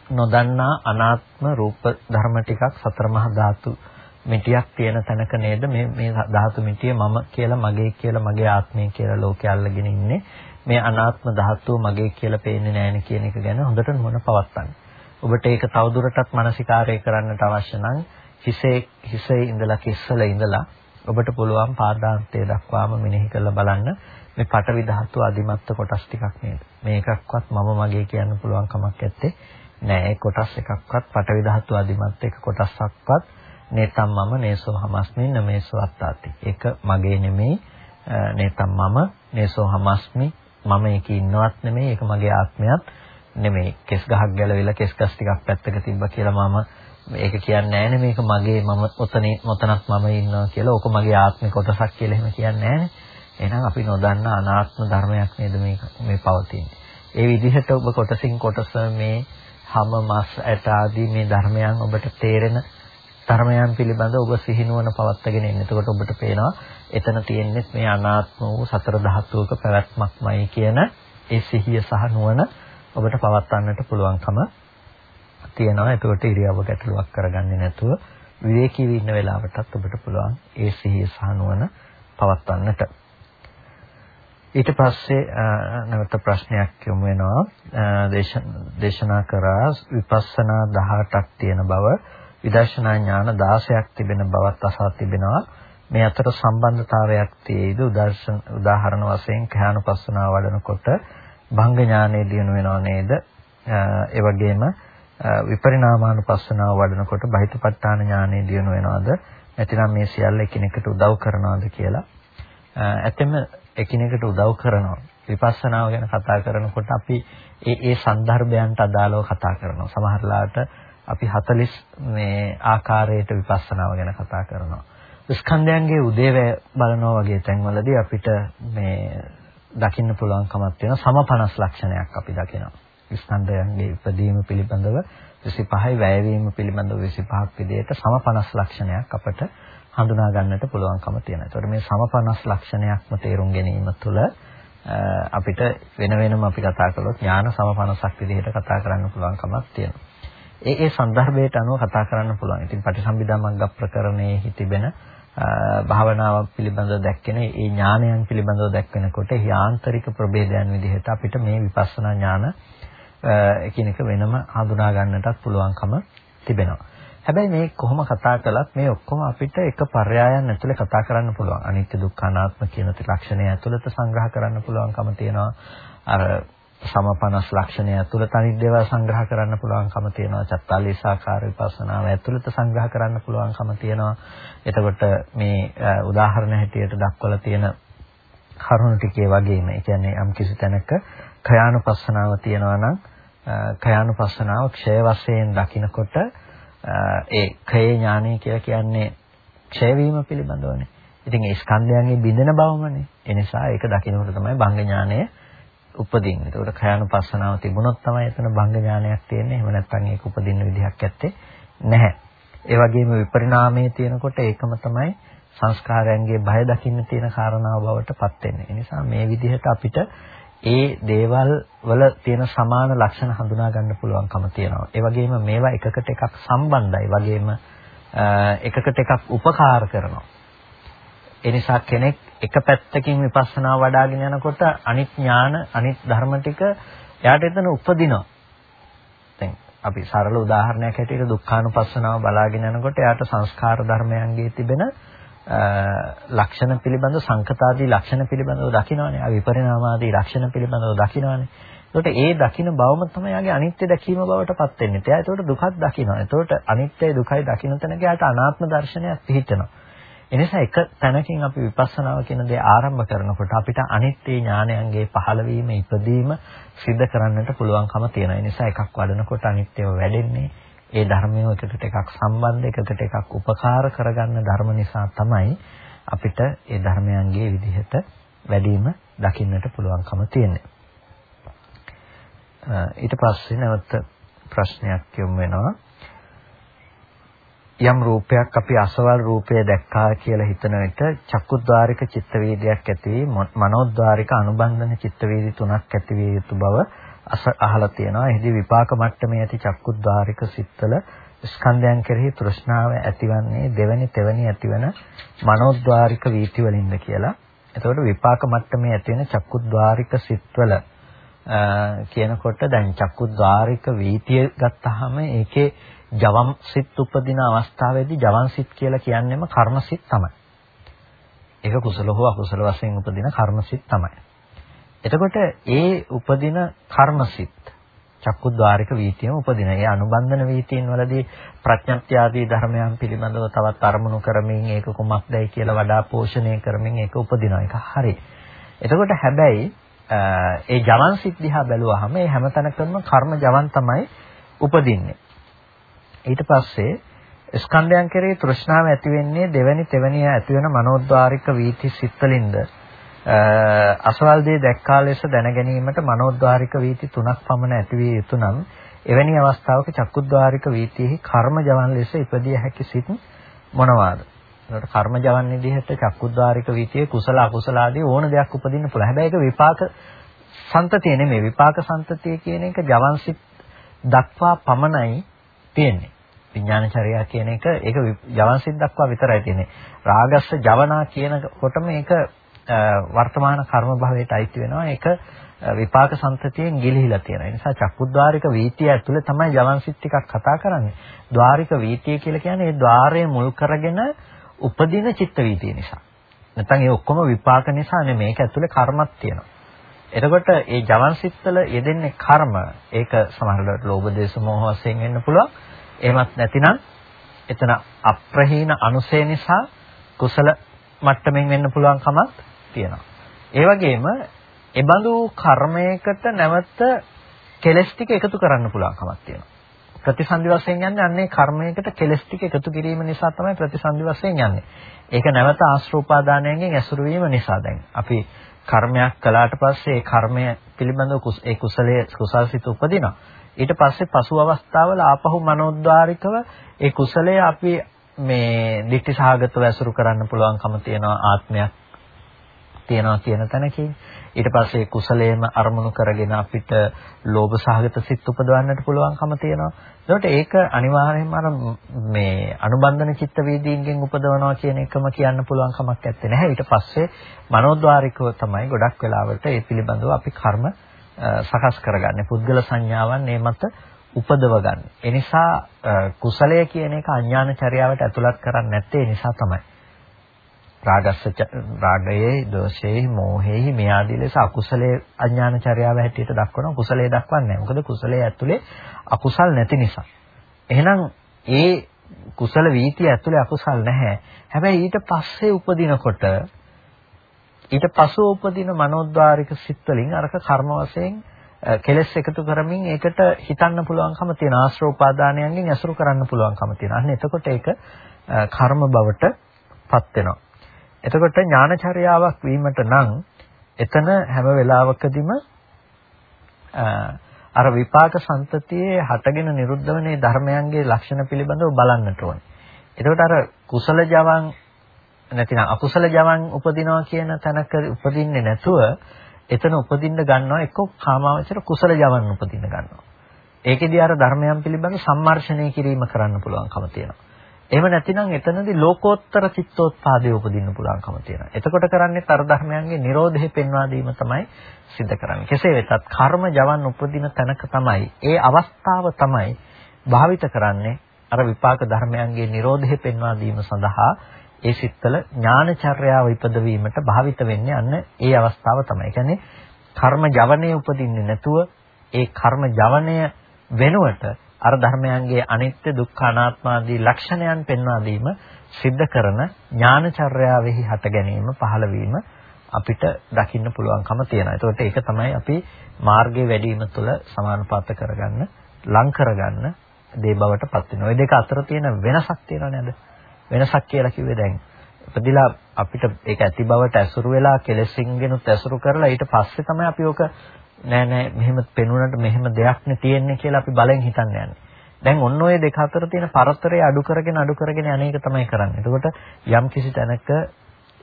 S1: නොදන්නා අනාත්ම රූප ධර්ම ටිකක් සතර මහා ධාතු මිටියක් තියෙන තැනක නේද? මේ මේ ධාතු මිටිය මම කියලා මගේ කියලා මගේ ආත්මය කියලා ලෝකයේ අල්ලගෙන ඉන්නේ. මේ අනාත්ම ධාතුව මගේ කියලා පේන්නේ නැහැ කියන එක ගැන හොඳට මොන පවත්තන්නේ? ඔබට ඒක තවදුරටත් මානසිකාරය කරන්නට අවශ්‍ය නම් හිසේ හිසේ ඉඳලා කිස්සල ඉඳලා ඔබට පුළුවන් පාදාන්තය දක්වාම මෙනෙහි කරලා බලන්න. මේ පටවි ධාතු අදිමත්ත කොටස් ටිකක් නේද? මේ එකක්වත් මම මගේ කියන්න පුළුවන් කමක් නැත්තේ නෑ. ඒ කොටස් එකක්වත් පටවි ධාතු අදිමත්ත එක කොටසක්වත් නේතම් මම නේසෝ හමස්මි නමේසෝ අත්තාති. ඒක මගේ නෙමෙයි නේතම් මම නේසෝ හමස්මි මම ඒකේ ඉන්නවත් නෙමෙයි ඒක මගේ ආත්මයක් නෙමෙයි කෙස් ගහක් ගැලවිලා කෙස් ගස් ටිකක් පැත්තක තිබ්බා කියලා මම මේක කියන්නේ නැහැනේ මේක මගේ මම ඔතනේ මොතනක් මම ඉන්නවා කියලා. ඕක මගේ ආත්මික කොටසක් කියලා එහෙම කියන්නේ නැහැනේ. එහෙනම් අපි නොදන්න අනාත්ම ධර්මයක් නේද මේ මේ පවතින්නේ. ඒ විදිහට ඔබ කොටසින් කොටස මේ හැම මස් ඇට ආදී මේ ධර්මයන් ඔබට තේරෙන ධර්මයන් පිළිබඳ ඔබ සිහිනුවන පවත්වාගෙන ඉන්න. එතකොට ඔබට පේනවා එතන තියෙන්නේ මේ අනාත්ම වූ සතර ධාතුවක පැවැත්මක්මයි කියන ඒ සිහිය සහ නුවණ ඔබට පවත්වන්නට පුළුවන්කම තියෙනවා. එතකොට ඉරියව්ව ගැටලුවක් කරගන්නේ නැතුව විවේකීව ඉන්න වෙලාවටත් ඔබට පුළුවන් ඒ සිහිය සහ නුවණ පවත්වන්නට. ඊට පස්සේ නැවත ප්‍රශ්නයක් යොමු වෙනවා දේශනා කරා විපස්සනා 18ක් තියෙන බව විදර්ශනා ඥාන 16ක් තිබෙන බවත් අසා තිබෙනවා මේ අතර සම්බන්ධතාවයක් තියෙයිද උදාහරණ වශයෙන් කහානුපස්සනාව වඩනකොට භංග ඥානෙ දිනු වෙනව නේද? ඒ වගේම විපරිණාමානුපස්සනාව වඩනකොට බහිතපත්තාන ඥානෙ දිනු වෙනවද? නැතිනම් මේ සියල්ල එකිනෙකට උදව් කරනවද කියලා. ඇතෙම එකිනෙකට උදව් කරනවා. විපස්සනාව ගැන කතා කරනකොට අපි ඒ ඒ સંદર્ભයන්ට අදාළව කතා කරනවා. සමහරලාට අපි 40 මේ ආකාරයට විපස්සනාව ගැන කතා කරනවා. ස්කන්ධයන්ගේ උදේවැය බලනවා වගේ තැන්වලදී අපිට මේ දකින්න පුළුවන්කමක් තියෙන සම 50 ලක්ෂණයක් අපි දකිනවා. ස්කන්ධයන්ගේ ඉදීම පිළිබඳව 25යි වැයවීම පිළිබඳව 25ක් විදිහට සම 50 ලක්ෂණයක් අපට හඳුනා ගන්නට පුළුවන්කම තියෙනවා. ඒතකොට මේ සම 50 ලක්ෂණයක්ම තේරුම් ගැනීම තුළ අපිට වෙන වෙනම අපි කතා කළොත් ඥාන සම 50ක් විදිහට කතා කරන්න පුළුවන්කමක් තියෙනවා. ඒ ඒ સંદર્ભයට අනුව කතා කරන්න පුළුවන්. ඉතින් පටිසම්භිදා මග්ග ප්‍රකරණයේ තිබෙන භාවනාවක් පිළිබඳව දැක්කෙන ඒ ඥානයන් පිළිබඳව දැක්වෙනකොට එහි ආන්තරික ප්‍රභේදයන් විදිහට අපිට මේ විපස්සනා ඥාන කියන එක වෙනම හඳුනා ගන්නටත් පුළුවන්කම තිබෙනවා. හැබැයි මේ කොහොම කතා කළත් මේ ඔක්කොම අපිට එක පర్యాయයන් ඇතුලේ කතා කරන්න පුළුවන්. අනිත්‍ය දුක්ඛ අනාත්ම කියන ත්‍රිලක්ෂණය ඇතුළත සංග්‍රහ කරන්න පුළුවන්කම තියෙනවා. අර සමපනස් ලක්ෂණය ඇතුළත අනිත් දේවල් සංග්‍රහ කරන්න පුළුවන්කම තියෙනවා. චත්තාලීසාකාර විපස්සනාව ඇතුළත සංග්‍රහ කරන්න පුළුවන්කම තියෙනවා. එතකොට මේ උදාහරණ හැටියට දක්වලා තියෙන කරුණු ටිකේ වගේම ඒ කියන්නේ යම් කිසි තැනක khයානුපස්සනාව තියෙනවා නම් khයානුපස්සනාව ක්ෂය වශයෙන් දකිනකොට ඒ ක්ෂය ඥානය කියලා කියන්නේ ක්ෂය වීම පිළිබඳවනේ. ඉතින් ඒ ස්කන්ධයන්ගේ බිඳෙන බවමනේ. ඒ නිසා ඒක දකිනකොට තමයි භංග ඥානය උපදින්නේ. ඒකට khයානුපස්සනාව තිබුණොත් තමයි එතන භංග ඥානයක් තියෙන්නේ. එහෙම නැත්නම් ඒක උපදින්න විදිහක් ඇත්තේ නැහැ. ඒ වගේම විපරිණාමයේ තියෙනකොට ඒකම තමයි සංස්කාරයන්ගේ බය දකින්න තියෙන කාරණාව බවට පත් වෙන්නේ. ඒ නිසා මේ විදිහට අපිට ඒ දේවල් වල තියෙන සමාන ලක්ෂණ හඳුනා ගන්න පුළුවන්කම තියෙනවා. ඒ වගේම මේවා එකකට එකක් සම්බන්ධයි. වගේම එකකට එකක් උපකාර කරනවා. ඒ නිසා කෙනෙක් එක පැත්තකින් විපස්සනා වඩ아가ගෙන යනකොට අනිත් ඥාන අනිත් ධර්ම ටික එයාට එතන උපදිනවා. දැන් අපි සරල උදාහරණයක් හැටියට දුක්ඛානුපස්සනාව බලාගෙන යනකොට එයාට සංස්කාර ධර්මයන්ගේ තිබෙන ලක්ෂණ පිළිබඳ සංකතාදී ලක්ෂණ පිළිබඳව දකිනවනේ. ආ විපරිණාමාදී ලක්ෂණ පිළිබඳව දකිනවනේ. ඒකට ඒ දකින බවම තමයි යාගේ අනිත්‍ය දැකීම බවට පත් වෙන්නේ. එයා ඒකට දුකක් දකිනවා. ඒකට අනිත්‍යයි දුකයි දකින්න තැනක යාට අනාත්ම දර්ශනයක් පිහිටනවා. එනිසා එක තැනකින් අපි විපස්සනාව කියන දේ ආරම්භ කරනකොට අපිට අනිත්‍ය ඥානයන්ගේ පහළවීම ඉපදීම සිද්ධ කරන්නට පුළුවන්කම තියෙනවා. ඒ නිසා එකක් වඩනකොට අනිත්‍යව වැඩෙන්නේ ඒ ධර්මයේ එකකට එකක් සම්බන්ධ එකකට එකක් උපකාර කරගන්න ධර්ම නිසා තමයි අපිට ඒ ධර්මයන්ගේ විදිහට වැඩිම දකින්නට පුළුවන්කම තියෙන්නේ. ඊට පස්සේ නැවත ප්‍රශ්නයක් යොමු වෙනවා. යම් රූපයක් අපි අසවල් රූපය දැක්කා කියලා හිතන විට චක්කුද්්වාරික චිත්ත වේදයක් ඇති වී මනෝද්්වාරික අනුබන්ධන චිත්ත වේදි තුනක් ඇති විය යුතු බව අහලා තියෙනවා. එහිදී විපාක මට්ටමේ ඇති චක්කුද්්වාරික සිත්වල ස්කන්ධයන් කෙරෙහි තෘෂ්ණාව ඇතිවන්නේ දෙවැනි තෙවැනි ඇතිවන මනෝද්්වාරික වීති වලින්ද කියලා. එතකොට විපාක මට්ටමේ ඇති වෙන චක්කුද්්වාරික සිත්වල කියනකොට දැන් චක්කුද්්වාරික වීතිය ගත්තාම ඒකේ ජවම් සිත් උපදින අවස්ථාවේදී ජවන් සිත් කියලා කියන්නේම කර්ම සිත් තමයි. ඒක කුසල හෝ අකුසල වශයෙන් උපදින කර්ම සිත් තමයි. එතකොට ඒ උපදින කර්ම සිත් චක්කුද්්වාරික වීතියම උපදින. ඒ අනුබන්ධන වීතීන් වලදී ප්‍රඥප්ති ආදී ධර්මයන් පිළිබඳව තවත් අරමුණු කරමින් ඒක කුමක්දයි කියලා වඩා පෝෂණය කරමින් ඒක උපදිනවා. ඒක හරි. එතකොට හැබැයි ඒ ජවන් සිත් දිහා බැලුවහම ඒ හැමතැනකම කර්ම ජවන් තමයි උපදින්නේ. ඊට පස්සේ ස්කන්ධයන් කෙරෙහි තෘෂ්ණාව ඇති වෙන්නේ දෙවැනි තෙවැනි ඇති වෙන මනෝද්වාරික වීති සිත්වලින්ද අසවල් දේ දැක්කා ලෙස දැන ගැනීමට මනෝද්වාරික වීති තුනක් පමණ ඇති විය යුතු නම් එවැනි අවස්ථාවක චක්කුද්වාරික වීතියෙහි කර්ම ජවන් ලෙස ඉපදිය හැකි සිත් මොනවාද? ඒකට කර්ම ජවන් විදිහට චක්කුද්වාරික වීතියේ කුසල අකුසල ආදී ඕන දෙයක් උපදින්න පුළුවන්. හැබැයි ඒක විපාක සන්තතිය නෙමෙයි. විපාක සන්තතිය කියන එක ජවන් සිත් දක්වා පමණයි තියෙන්නේ. විඥානචරයා කියන එක ඒක ජවන්සින් දක්වා විතරයි තියෙන්නේ. රාගස්ස ජවනා කියනකොටම ඒක වර්තමාන කර්ම භවයට අයිති වෙනවා. ඒක විපාක සම්පතියෙන් ගිලිහිලා තියෙනවා. ඒ නිසා චක්කුද්්වාරික වීතිය ඇතුලේ තමයි ජවන්සිත් ටිකක් කතා කරන්නේ. ద్వාරික වීතිය කියලා කියන්නේ ඒ ద్వාරය මුල් කරගෙන උපදින චිත්ත වීතිය නිසා. නැත්නම් ඒ ඔක්කොම විපාක නිසා නෙමෙයි මේක ඇතුලේ කර්මක් තියෙනවා. එතකොට ඒ ජවන්සිත්වල යෙදෙන්නේ කර්ම. ඒක සමහරවිට ලෝභ දේශ මොහ වශයෙන් වෙන්න පුළුවන්. එහෙමත් නැතිනම් එතන අප්‍රහීන අනුසය නිසා කුසල මට්ටමින් වෙන්න පුළුවන් කමක් තියෙනවා. ඒ වගේම එබඳු කර්මයකට නැවත කෙලස් ටික එකතු කරන්න පුළුවන් කමක් තියෙනවා. ප්‍රතිසන්දි වශයෙන් යන්නේ අන්නේ කර්මයකට කෙලස් ටික එකතු කිරීම නිසා තමයි ප්‍රතිසන්දි වශයෙන් යන්නේ. ඒක නැවත ආශ්‍රෝපාදානයෙන් ඇසුරු වීම නිසා දැන් අපි කර්මයක් කළාට පස්සේ ඒ කර්මය පිළිබඳව ඒ කුසලයේ කුසල්සිත උපදිනවා. ඊට පස්සේ පසු අවස්ථාවල ආපහු මනෝද්වාරිකව ඒ කුසලය අපි මේ ditthi සහගතව ඇසුරු කරන්න පුළුවන්කම තියෙනවා ආත්මයක් තියෙනවා කියන තැනකින් ඊට පස්සේ කුසලයේම අරමුණු කරගෙන අපිට ලෝභ සහගත සිත් උපදවන්නට පුළුවන්කම තියෙනවා. ඒකට ඒක අනිවාර්යයෙන්ම අර මේ අනුබන්ධන චිත්ත වේදීන්ගෙන් උපදවනවා කියන එකම කියන්න පුළුවන් කමක් නැත්තේ නැහැ. ඊට පස්සේ මනෝද්වාරිකව තමයි ගොඩක් වෙලාවට ඒ පිළිබඳව අපි කර්ම සකස් කරගන්නේ. පුද්ගල සංඥාවන් මේ මත උපදව ගන්න. ඒ නිසා කුසලය කියන එක අඥාන චර්යාවට ඇතුළත් කරන්නේ නැත්තේ ඒ නිසා තමයි. රාගස්ස රාගයේ දෝෂයේ මෝහයේ මේ ආදී ලෙස අකුසලයේ අඥානචර්යාව හැටියට දක්වනවා කුසලයේ දක්වන්නේ නැහැ. මොකද කුසලයේ ඇතුලේ අකුසල් නැති නිසා. එහෙනම් ඒ කුසල වීතිය ඇතුලේ අකුසල් නැහැ. හැබැයි ඊට පස්සේ උපදිනකොට ඊට පසුව උපදින මනෝද්වාරික සිත් වලින් අරක කර්ම වශයෙන් කෙලස් එකතු කරමින් ඒකට හිතන්න පුළුවන්කම තියෙන ආශ්‍රව උපාදානයන්ගෙන් ඇසුරු කරන්න පුළුවන්කම තියෙනවා. අන්න එතකොට ඒක කර්ම බවට පත් වෙනවා. එතකොට ඥානචර්යාවක් වීමට නම් එතන හැම වෙලාවකදීම අර විපාක සම්තතියේ හටගෙන නිරුද්ධ වෙන ධර්මයන්ගේ ලක්ෂණ පිළිබඳව බලන්නට ඕනේ. එතකොට අර කුසල ජවන් නැතිනම් අකුසල ජවන් උපදිනවා කියන තැනක උපදින්නේ නැතුව එතන උපදින්න ගන්නවා එක්ක කාමාවචර කුසල ජවන් උපදින්න ගන්නවා. ඒකෙදී අර ධර්මයන් පිළිබඳ සම්මර්ෂණය කිරීම කරන්න පුළුවන්කම තියෙනවා. එහෙම නැතිනම් එතනදී ලෝකෝත්තර චිත්තෝත්පාදයේ උපදින්න පුළුවන්කම තියෙනවා. එතකොට කරන්නේ තර ධර්මයන්ගේ Nirodhe පෙන්වා දීම තමයි සිද්ධ කරන්නේ. කෙසේ වෙතත් කර්ම ජවන් උපදින තැනක තමයි ඒ අවස්ථාව තමයි භාවිත කරන්නේ අර විපාක ධර්මයන්ගේ Nirodhe පෙන්වා දීම සඳහා ඒ සිත්වල ඥානචර්යාව ඉපදවීමට භාවිත වෙන්නේ අන්න ඒ අවස්ථාව තමයි. කියන්නේ කර්ම ජවනයේ උපදින්නේ නැතුව ඒ කර්ම ජවනය වෙනුවට අර ධර්මයන්ගේ අනිත්‍ය දුක්ඛ අනාත්ම ආදී ලක්ෂණයන් පෙන්වා දීම සිද්ධ කරන ඥානචර්යාවෙහි හට ගැනීම පහළ වීම අපිට දකින්න පුළුවන්කම තියෙනවා. ඒකට ඒක තමයි අපි මාර්ගයේ වැඩිම තුළ සමානුපාත කරගන්න, ලං කරගන්න දේ බවට පත් වෙනවා. ওই දෙක අතර තියෙන වෙනසක් තියෙනව නේද? වෙනසක් කියලා කිව්වේ දැන් ඉපදිලා අපිට ඒක ඇති බවට ඇසුරු වෙලා කෙලෙසින්ගෙනුත් ඇසුරු කරලා ඊට පස්සේ තමයි අපි ඕක නෑ නෑ මෙහෙම පෙනුනට මෙහෙම දෙයක් නේ තියෙන්නේ කියලා අපි බලෙන් හිතන්න යන්නේ. දැන් ඔන්න ඔය දෙක අතර තියෙන පරතරය අඩු කරගෙන අඩු කරගෙන අනේක තමයි කරන්නේ. එතකොට යම් කිසි තැනක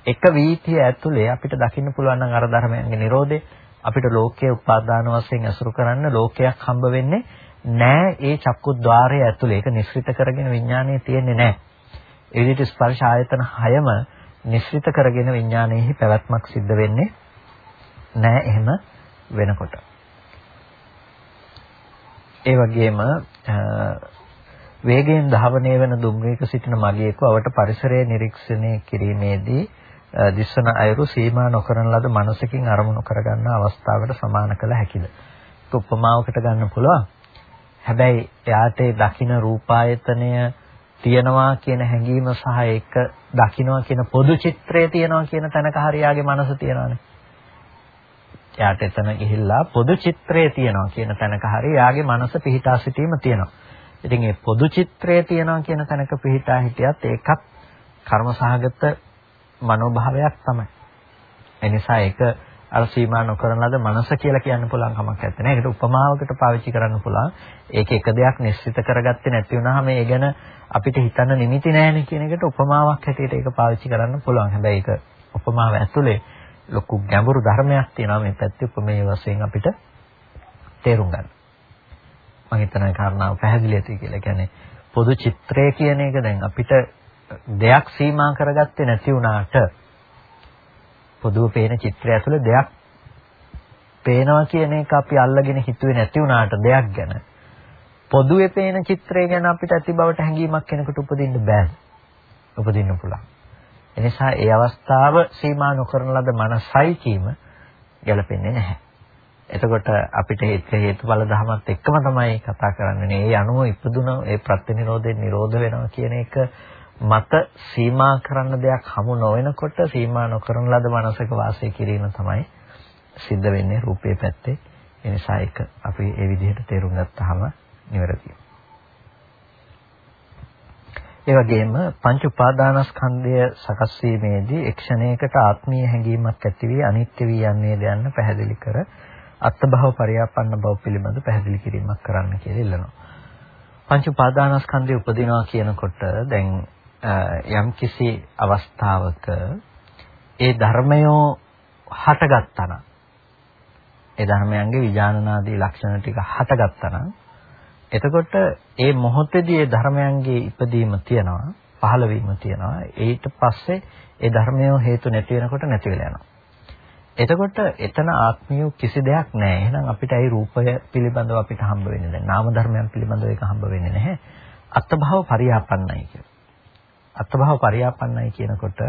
S1: එක වීතිය ඇතුලේ අපිට දකින්න පුළුවන් නම් අර ධර්මයන්ගේ Nirodhe අපිට ලෝකයේ උපාදාන වශයෙන් අසුරු කරන්න ලෝකයක් හම්බ වෙන්නේ නෑ ඒ චක්කුද්්වාරය ඇතුලේ. ඒක නිස්ෘත කරගෙන විඥානයේ තියෙන්නේ නෑ. ඒ විදිහට ස්පර්ශ ආයතන හයම නිස්ෘත කරගෙන විඥානයේහි පැවැත්මක් සිද්ධ වෙන්නේ නෑ එහෙම වෙනකොට. ඒ වගේම වේගයෙන් ධාවනය වෙන දුම්රියක සිටින මගියෙකු අවට පරිසරය නිරීක්ෂණය කිරීමේදී දිස්වන අයුරු සීමා නොකරන ලද මනසකින් අරමුණු කරගන්න අවස්ථාවකට සමාන කළ හැකිද? ඒක උපමාවකට ගන්න පුළුවන්. හැබැයි එයාට දකින්න රූපායතනය තියනවා කියන හැඟීම සහ ඒක දකින්නවා කියන පොදු චිත්‍රය තියනවා කියන තැනක හරියාගේ මනස තියනවානේ. එයාට එතන ගිහිල්ලා පොදු චිත්‍රය තියෙනවා කියන තැනක හරි එයාගේ මනස පිහිටා සිටීම තියෙනවා. ඉතින් මේ පොදු චිත්‍රය තියෙනවා කියන තැනක පිහිටා හිටියත් ඒකත් කර්මසහගත මනෝභාවයක් තමයි. ඒ නිසා ඒක අර සීමා නොකරන ලද මනස කියලා කියන්න පුළුවන් කමක් නැත්තේ. ඒකට උපමාවකට පාවිච්චි කරන්න පුළුවන්. ඒක එක දෙයක් නිශ්චිත කරගත්තේ නැති වුනහම ඒ ගැන අපිට හිතන්න නිමිති නැහැනේ කියන එකට උපමාවක් හැටියට ඒක පාවිච්චි කරන්න පුළුවන්. හැබැයි ඒක උපමාව ඇතුලේ ලොකු ගැඹුරු ධර්මයක් තියෙනවා මේ පැත්තේ උපමේය වශයෙන් අපිට තේරුම් ගන්න. මම හිතන කාරණාව පැහැදිලි ඇති කියලා. කියන්නේ පොදු චිත්‍රය කියන එක දැන් අපිට දෙයක් සීමා කරගත්තේ නැති වුණාට පොදුව පේන චිත්‍රය ඇතුළේ දෙයක් පේනවා කියන එක අපි අල්ලගෙන හිතුවේ නැති වුණාට දෙයක් ගැන පොදුවේ පේන චිත්‍රය ගැන අපිට ඇති බවට හැඟීමක් කෙනෙකුට උපදින්න බෑ. උපදින්න පුළුවන්. එනිසා ඒ අවස්ථාව සීමා නොකරන ලද මනසයි කීම ගැලපෙන්නේ නැහැ. එතකොට අපිට ඒක හේතුඵල ධමත් එක්කම තමයි කතා කරන්නේ. ඒ අනුව ඉපදුන ඒ ප්‍රත්‍යනිරෝධයෙන් නිරෝධ වෙනවා කියන එක මත සීමා කරන්න දෙයක් හමු නොවෙනකොට සීමා නොකරන ලද මනසක වාසය කිරීම තමයි සිද්ධ වෙන්නේ රූපේ පැත්තේ. ඒ නිසා ඒක අපි ඒ විදිහට තේරුම් ගත්තාම නිවැරදියි. ඒ වගේම පංච උපාදානස්කන්ධය සකස් වීමේදී එක්ෂණයකට ආත්මීය හැඟීමක් ඇති වී අනිත්‍ය වී යන්නේ යන්න පැහැදිලි කර අත්භව පරියාපන්න බව පිළිබඳ පැහැදිලි කිරීමක් කරන්න කියලා ඉල්ලනවා. පංච උපාදානස්කන්ධය උපදිනවා කියනකොට දැන් යම් කිසි අවස්ථාවක ඒ ධර්මයෝ හටගත්තා නම් ඒ ධර්මයන්ගේ විඥානනාදී ලක්ෂණ ටික හටගත්තා නම් එතකොට ඒ මොහොතේදී ඒ ධර්මයන්ගේ ඉපදීම තියෙනවා, පහළ වීම තියෙනවා. ඊට පස්සේ ඒ ධර්මය හේතු නැති වෙනකොට නැති වෙලා යනවා. එතකොට එතන ආත්මිය කිසි දෙයක් නැහැ. එහෙනම් අපිට ඒ රූපය පිළිබඳව අපිට හම්බ වෙන්නේ නැහැ. නාම ධර්මයන් පිළිබඳව ඒක හම්බ වෙන්නේ නැහැ. අත්භව පරියාපන්නයි කියලා. අත්භව පරියාපන්නයි කියනකොට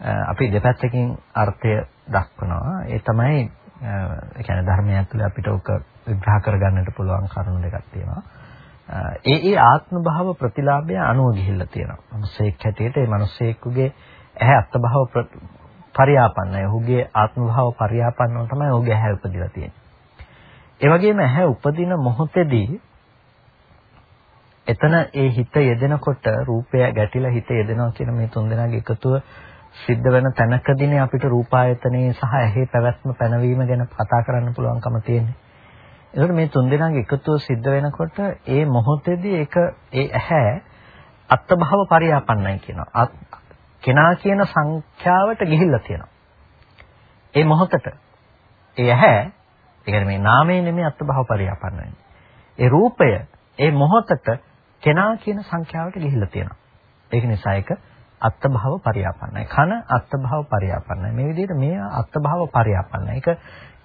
S1: අපි දෙපැත්තකින් අර්ථය දක්වනවා. ඒ තමයි ඒ කියන්නේ ධර්මය ඇතුලේ අපිට උක විග්‍රහ කරගන්නට පුළුවන් කරුණු දෙකක් තියෙනවා. ඒ ඒ ආත්ම භාව ප්‍රතිලාභය අනුව ගිහිල්ලා තියෙනවා. මිනිසෙක් හැටියට ඒ මිනිසෙකුගේ ඇහැ අත්භාව පරියාපන්නයි. ඔහුගේ ආත්ම භාව පරියාපන්නව තමයි ඔහුගේ ඇහැ උපදිලා තියෙන්නේ. ඒ වගේම ඇහැ උපදින මොහොතේදී එතන ඒ හිත යෙදෙනකොට රූපය ගැටිලා හිත යෙදෙනවා කියන මේ තුන් දෙනාගේ එකතුව සිද්ධ වෙන තැනකදීනේ අපිට රූපායතනයේ සහ ඇහි පැවැත්ම පැනවීම ගැන කතා කරන්න පුළුවන්කම තියෙන්නේ. ඒකට මේ තුන් දෙනාගේ එකතුව සිද්ධ වෙනකොට ඒ මොහොතේදී ඒක ඒ ඇහැ අත්භව පරියාපන්නයි කියනවා. කෙනා කියන සංඛ්‍යාවට ගිහිල්ලා තියෙනවා. ඒ මොහොතට ඒ ඇහැ ඒ කියන්නේ මේ නාමය නෙමෙයි අත්භව පරියාපන්නයි. ඒ රූපය ඒ මොහොතට කෙනා කියන සංඛ්‍යාවට ගිහිල්ලා තියෙනවා. ඒක නිසා ඒක අත්භව පරියාපන්නයි. කන අත්භව පරියාපන්නයි. මේ විදිහට මේ අත්භව පරියාපන්නයි. ඒක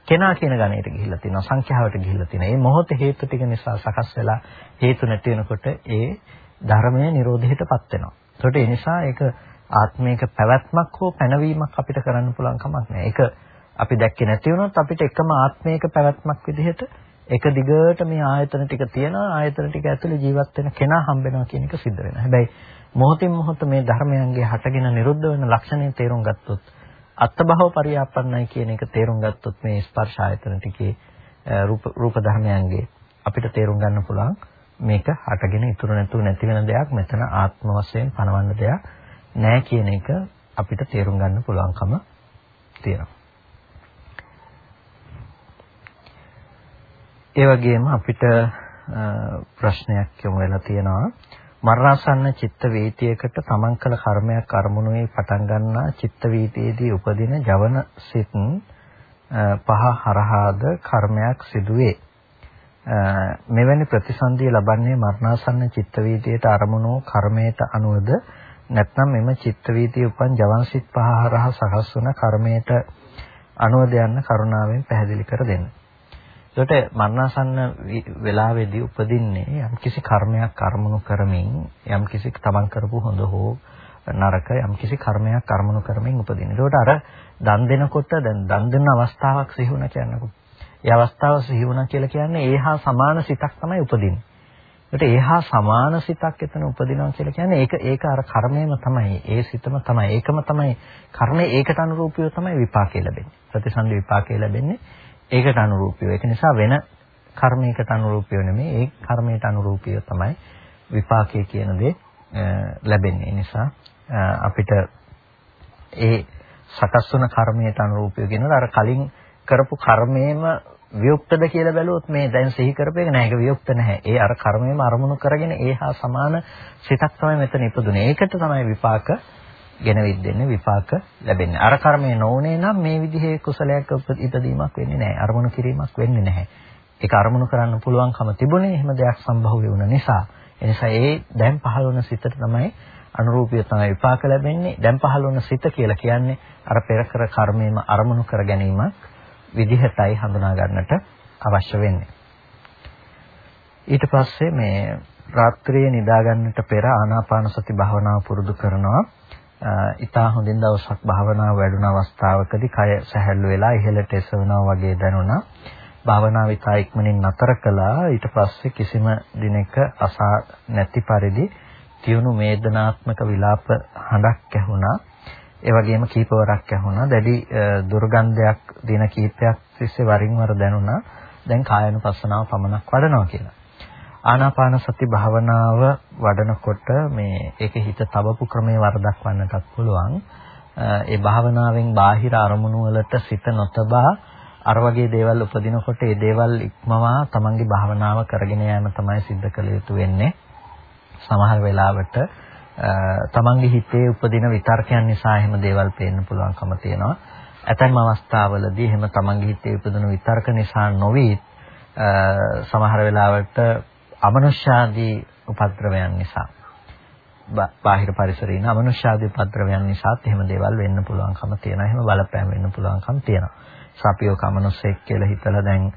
S1: කෙනා කියන ගණයට ගිහිල්ලා තියෙනවා. සංඛ්‍යාවට ගිහිල්ලා තියෙනවා. මේ මොහොත හේතු ටික නිසා සකස් වෙලා හේතු නැති වෙනකොට ඒ ධර්මය නිරෝධයටපත් වෙනවා. ඒකට ඒ නිසා ඒක ආත්මයක පැවැත්මක් හෝ පැනවීමක් අපිට කරන්න පුළුවන් කමක් නැහැ. ඒක අපි දැක්කේ නැති වුණොත් අපිට එකම ආත්මයක පැවැත්මක් විදිහට එක දිගට මේ ආයතන ටික තියෙනවා ආයතන ටික ඇතුලේ ජීවත් වෙන කෙනා හම්බෙනවා කියන එක සිද්ධ වෙනවා. හැබැයි මොහොතින් මොහොත මේ ධර්මයන්ගේ හටගෙන නිරුද්ධ වෙන ලක්ෂණය තේරුම් ගත්තොත් අත්භව පරියාපන්නයි කියන එක තේරුම් ගත්තොත් මේ ස්පර්ශ ආයතන ටිකේ රූප රූප ධර්මයන්ගේ අපිට තේරුම් ගන්න පුළුවන් මේක හටගෙන ඉතුරු නැතුව නැති වෙන දෙයක් මෙතන ආත්ම වශයෙන් පනවන්න දෙයක් නෑ කියන එක අපිට තේරුම් ගන්න පුළුවන්කම තියෙනවා. ඒ වගේම අපිට ප්‍රශ්නයක් යොමු වෙලා තියෙනවා. මරණාසන්න චිත්ත වීතියකට තමන් කළ කර්මයක් අරමුණුවේ පටන් ගන්නා චිත්ත වීතියේදී උපදින ජවන සිත් පහ හරහාද කර්මයක් සිදුවේ. මෙවැනි ප්‍රතිසන්දිය ලබන්නේ මරණාසන්න චිත්ත වීතියට අරමුණු කර්මයට අනුවද? නැත්නම් මෙම චිත්ත වීතිය උපන් ජවන් සිත් පහ හරහා සකස් වන කර්මයට අනුවද යන්න කරුණාවෙන් පැහැදිලි කර දෙන්න. ඒකට මරණාසන්න වෙලාවේදී උපදින්නේ යම්කිසි කර්මයක් කර්මණු කරමින් යම්කිසි තමන් කරපු හොඳ හෝ නරක යම්කිසි කර්මයක් කර්මණු කරමින් උපදින. ඒකට අර දන් දෙනකොට දැන් දන් දෙන අවස්ථාවක් සිහි වුණා කියන්නකෝ. ඒ අවස්ථාව සිහි වුණා කියලා කියන්නේ ඒහා සමාන සිතක් තමයි උපදින්නේ. ඒකට ඒහා සමාන සිතක් එතන උපදිනවා කියලා කියන්නේ ඒක ඒක අර කර්මයම තමයි. ඒ සිතම තමයි. ඒකම තමයි කර්මය ඒකට අනුරූපීව තමයි විපාකය ලැබෙන්නේ. ප්‍රතිසන්දි විපාකය ලැබෙන්නේ. ඒකට අනුරූපීව. ඒක නිසා වෙන කර්මයකට අනුරූපීව නෙමෙයි ඒ කර්මයට අනුරූපීව තමයි විපාකයේ කියන දේ ලැබෙන්නේ. නිසා අපිට ඒ සකස් වන කර්මයට අනුරූපීව කියනවා අර කලින් කරපු කර්මයේම වියුක්තද කියලා බැලුවොත් මේ දැන් සිහි කරපේක නෑ ඒක වියුක්ත නැහැ. ඒ අර කර්මයේම අරමුණු කරගෙන ඒ හා සමාන සිතක් තමයි මෙතන ඉපදුනේ. ඒකට තමයි විපාක ගෙනවිත් දෙන්නේ විපාක ලැබෙන්නේ. අර කර්මය නොඋනේ නම් මේ විදිහේ කුසලයක් ඉපදීමක් වෙන්නේ නැහැ. අරමුණු කිරීමක් වෙන්නේ නැහැ. ඒක අරමුණු කරන්න පුළුවන්කම තිබුණේ එහෙම දෙයක් සම්භව වුණ නිසා. එනිසා ඒ දැන් පහළ වුණ සිතට තමයි අනුරූපීව තමයි විපාක ලැබෙන්නේ. දැන් පහළ වුණ සිත කියලා කියන්නේ අර පෙර කර කර්මයේම අරමුණු කර ගැනීමක් විදිහටයි හඳුනා ගන්නට අවශ්‍ය වෙන්නේ. ඊට පස්සේ මේ රාත්‍රියේ නිදා ගන්නට පෙර ආනාපාන සති භාවනාව පුරුදු කරනවා. ඉතා හොඳින් දවසක් භාවනාව වැඩුණ අවස්ථාවකදී කය සැහැල්ලු වෙලා ඉහළට එසවනවා වගේ දැනුණා. භාවනාව ඉතා ඉක්මනින් නතර කළා. ඊට පස්සේ කිසිම දිනක අසා නැති පරිදි තියුණු වේදනාත්මක විලාප හඬක් ඇහුණා. ඒ වගේම කීපවරක් ඇහුණා. දැඩි දුර්ගන්ධයක් දින කීපයක් තිස්සේ වරින් වර දැනුණා. දැන් කායනුපස්සනාව පමණක් වඩනවා කියලා. ආනාපාන සති භාවනාව වඩනකොට මේ ඒකේ හිත තබපු ක්‍රමයේ වරදක් වන්නටත් පුළුවන්. ඒ භාවනාවෙන් බාහිර අරමුණු වලට සිත නොතබා අර වගේ දේවල් උපදිනකොට ඒ දේවල් ඉක්මවා තමන්ගේ භාවනාව කරගෙන යාම තමයි සිද්ධ කළ යුතු වෙන්නේ. සමහර වෙලාවට තමන්ගේ හිතේ උපදින විතර්කයන් නිසා එහෙම දේවල් පේන්න පුළුවන්කම තියෙනවා. ඇතැම් අවස්ථාවලදී එහෙම තමන්ගේ හිතේ උපදින විතර්ක නිසා නොවි සමහර වෙලාවට අමනුෂ්‍යාදී උපද්‍රවයන් නිසා බාහිර පරිසරයේ ඉන්න අමනුෂ්‍යාදී උපද්‍රවයන් නිසාත් එහෙම දේවල් වෙන්න පුළුවන්කම තියෙනවා. එහෙම බලපෑම් වෙන්න පුළුවන්කම තියෙනවා. සාපියෝ කමනුස්සෙක් කියලා හිතලා දැන්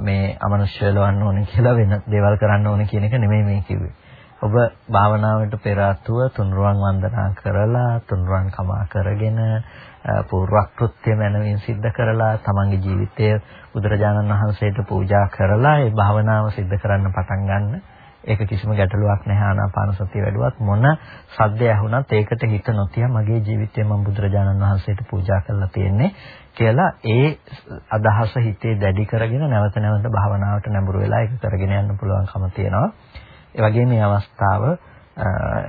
S1: මේ අමනුෂ්‍ය ලවන්න ඕනේ කියලා වෙන දේවල් කරන්න ඕනේ කියන එක නෙමෙයි මේ කිව්වේ. ඔබ භාවනාවට පෙර ආතුව තුන්රුවන් වන්දනා කරලා තුන්රුවන් කමා කරගෙන පූර්වක්‍ෘත්‍ය මනමින් සිද්ධ කරලා තමන්ගේ ජීවිතය බුදුරජාණන් වහන්සේට පූජා කරලා ඒ භාවනාව සිද්ධ කරන්න පටන් ගන්න. ඒක කිසිම ගැටලුවක් නැහැ ආනාපාන සතිය වැඩුවත් මොන සද්ද ඇහුණත් ඒකට හිත නොතිය මගේ ජීවිතය මම බුදුරජාණන් වහන්සේට පූජා කරලා තියෙන්නේ කියලා ඒ අදහස හිතේ දැඩි කරගෙන නැවත නැවත භාවනාවට නැඹුරු වෙලා ඒක කරගෙන යන්න පුළුවන්කම තියෙනවා. ඒ වගේම මේ අවස්ථාව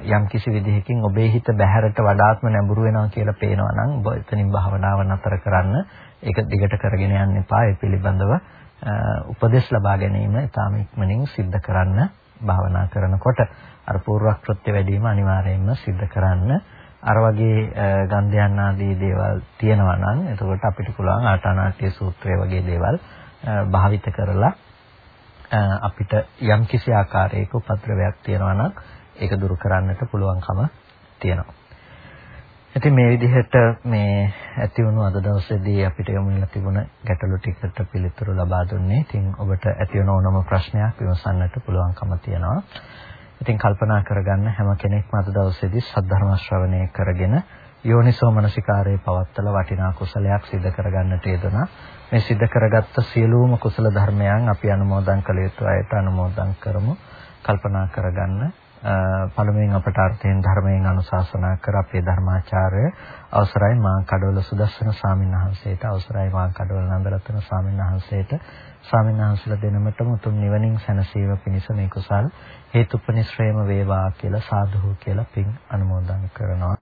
S1: යම් කිසි විදිහකින් ඔබේ හිත බහැරට වඩාත්ම නැඹුරු වෙනවා කියලා පේනවා නම් ඔබ එතනින් භාවනාව නතර කරන්න ඒක දිගට කරගෙන යන්න එපා. ඒ පිළිබඳව උපදෙස් ලබා ගැනීම ඊටාම ඉක්මනින් සිද්ධ කරන්න භාවනා කරනකොට අර පූර්වක්‍ෘත්‍ය වැඩිම අනිවාර්යයෙන්ම සිද්ධ කරන්න. අර වගේ ගන්ධයන් ආදී දේවල් තියෙනවා නම් එතකොට අපිට පුළුවන් ආටානාට්‍ය සූත්‍රය වගේ දේවල් භාවිත කරලා අපිට යම් කිසි ආකාරයක උපද්‍රවයක් තියෙනවා නම් ඒක දුරු කරන්නට පුළුවන්කම තියෙනවා. ඉතින් මේ විදිහට මේ ඇති වුණු අද දවසේදී අපිට යොමු වෙලා තිබුණ ගැටලු ටිකට පිළිතුරු ලබා දුන්නේ. ඉතින් ඔබට ඇති වෙන ඕනම ප්‍රශ්නයක් විමසන්නට පුළුවන්කම තියෙනවා. ඉතින් කල්පනා කරගන්න හැම කෙනෙක්ම අද දවසේදී සද්ධර්ම ශ්‍රවණය කරගෙන යෝනිසෝ මනසිකාරයේ පවත්තල වටිනා කුසලයක් සිදු කරගන්නට යෙදුණා. මේ සිදු කරගත්ත සියලුම කුසල ධර්මයන් අපි අනුමෝදන් කළ යුතු අයට අනුමෝදන් කරමු. කල්පනා කරගන්න. පළමුවෙන් අපට අර්ථයෙන් ධර්මයෙන් අනුශාසනා කර අපේ ධර්මාචාර්ය අවසරයි මා කඩවල සුදස්සන ස්වාමීන් වහන්සේට අවසරයි මා කඩවල නන්දරත්න ස්වාමීන් වහන්සේට. ස්වාමීන් වහන්සේලා දෙනමතම උතුම් නිවනින් සැනසීම පිණිස මේ කුසල් හේතුපනිශ්‍රේම වේවා කියලා සාදුහු කියලා පින් අනුමෝදන් කරනවා.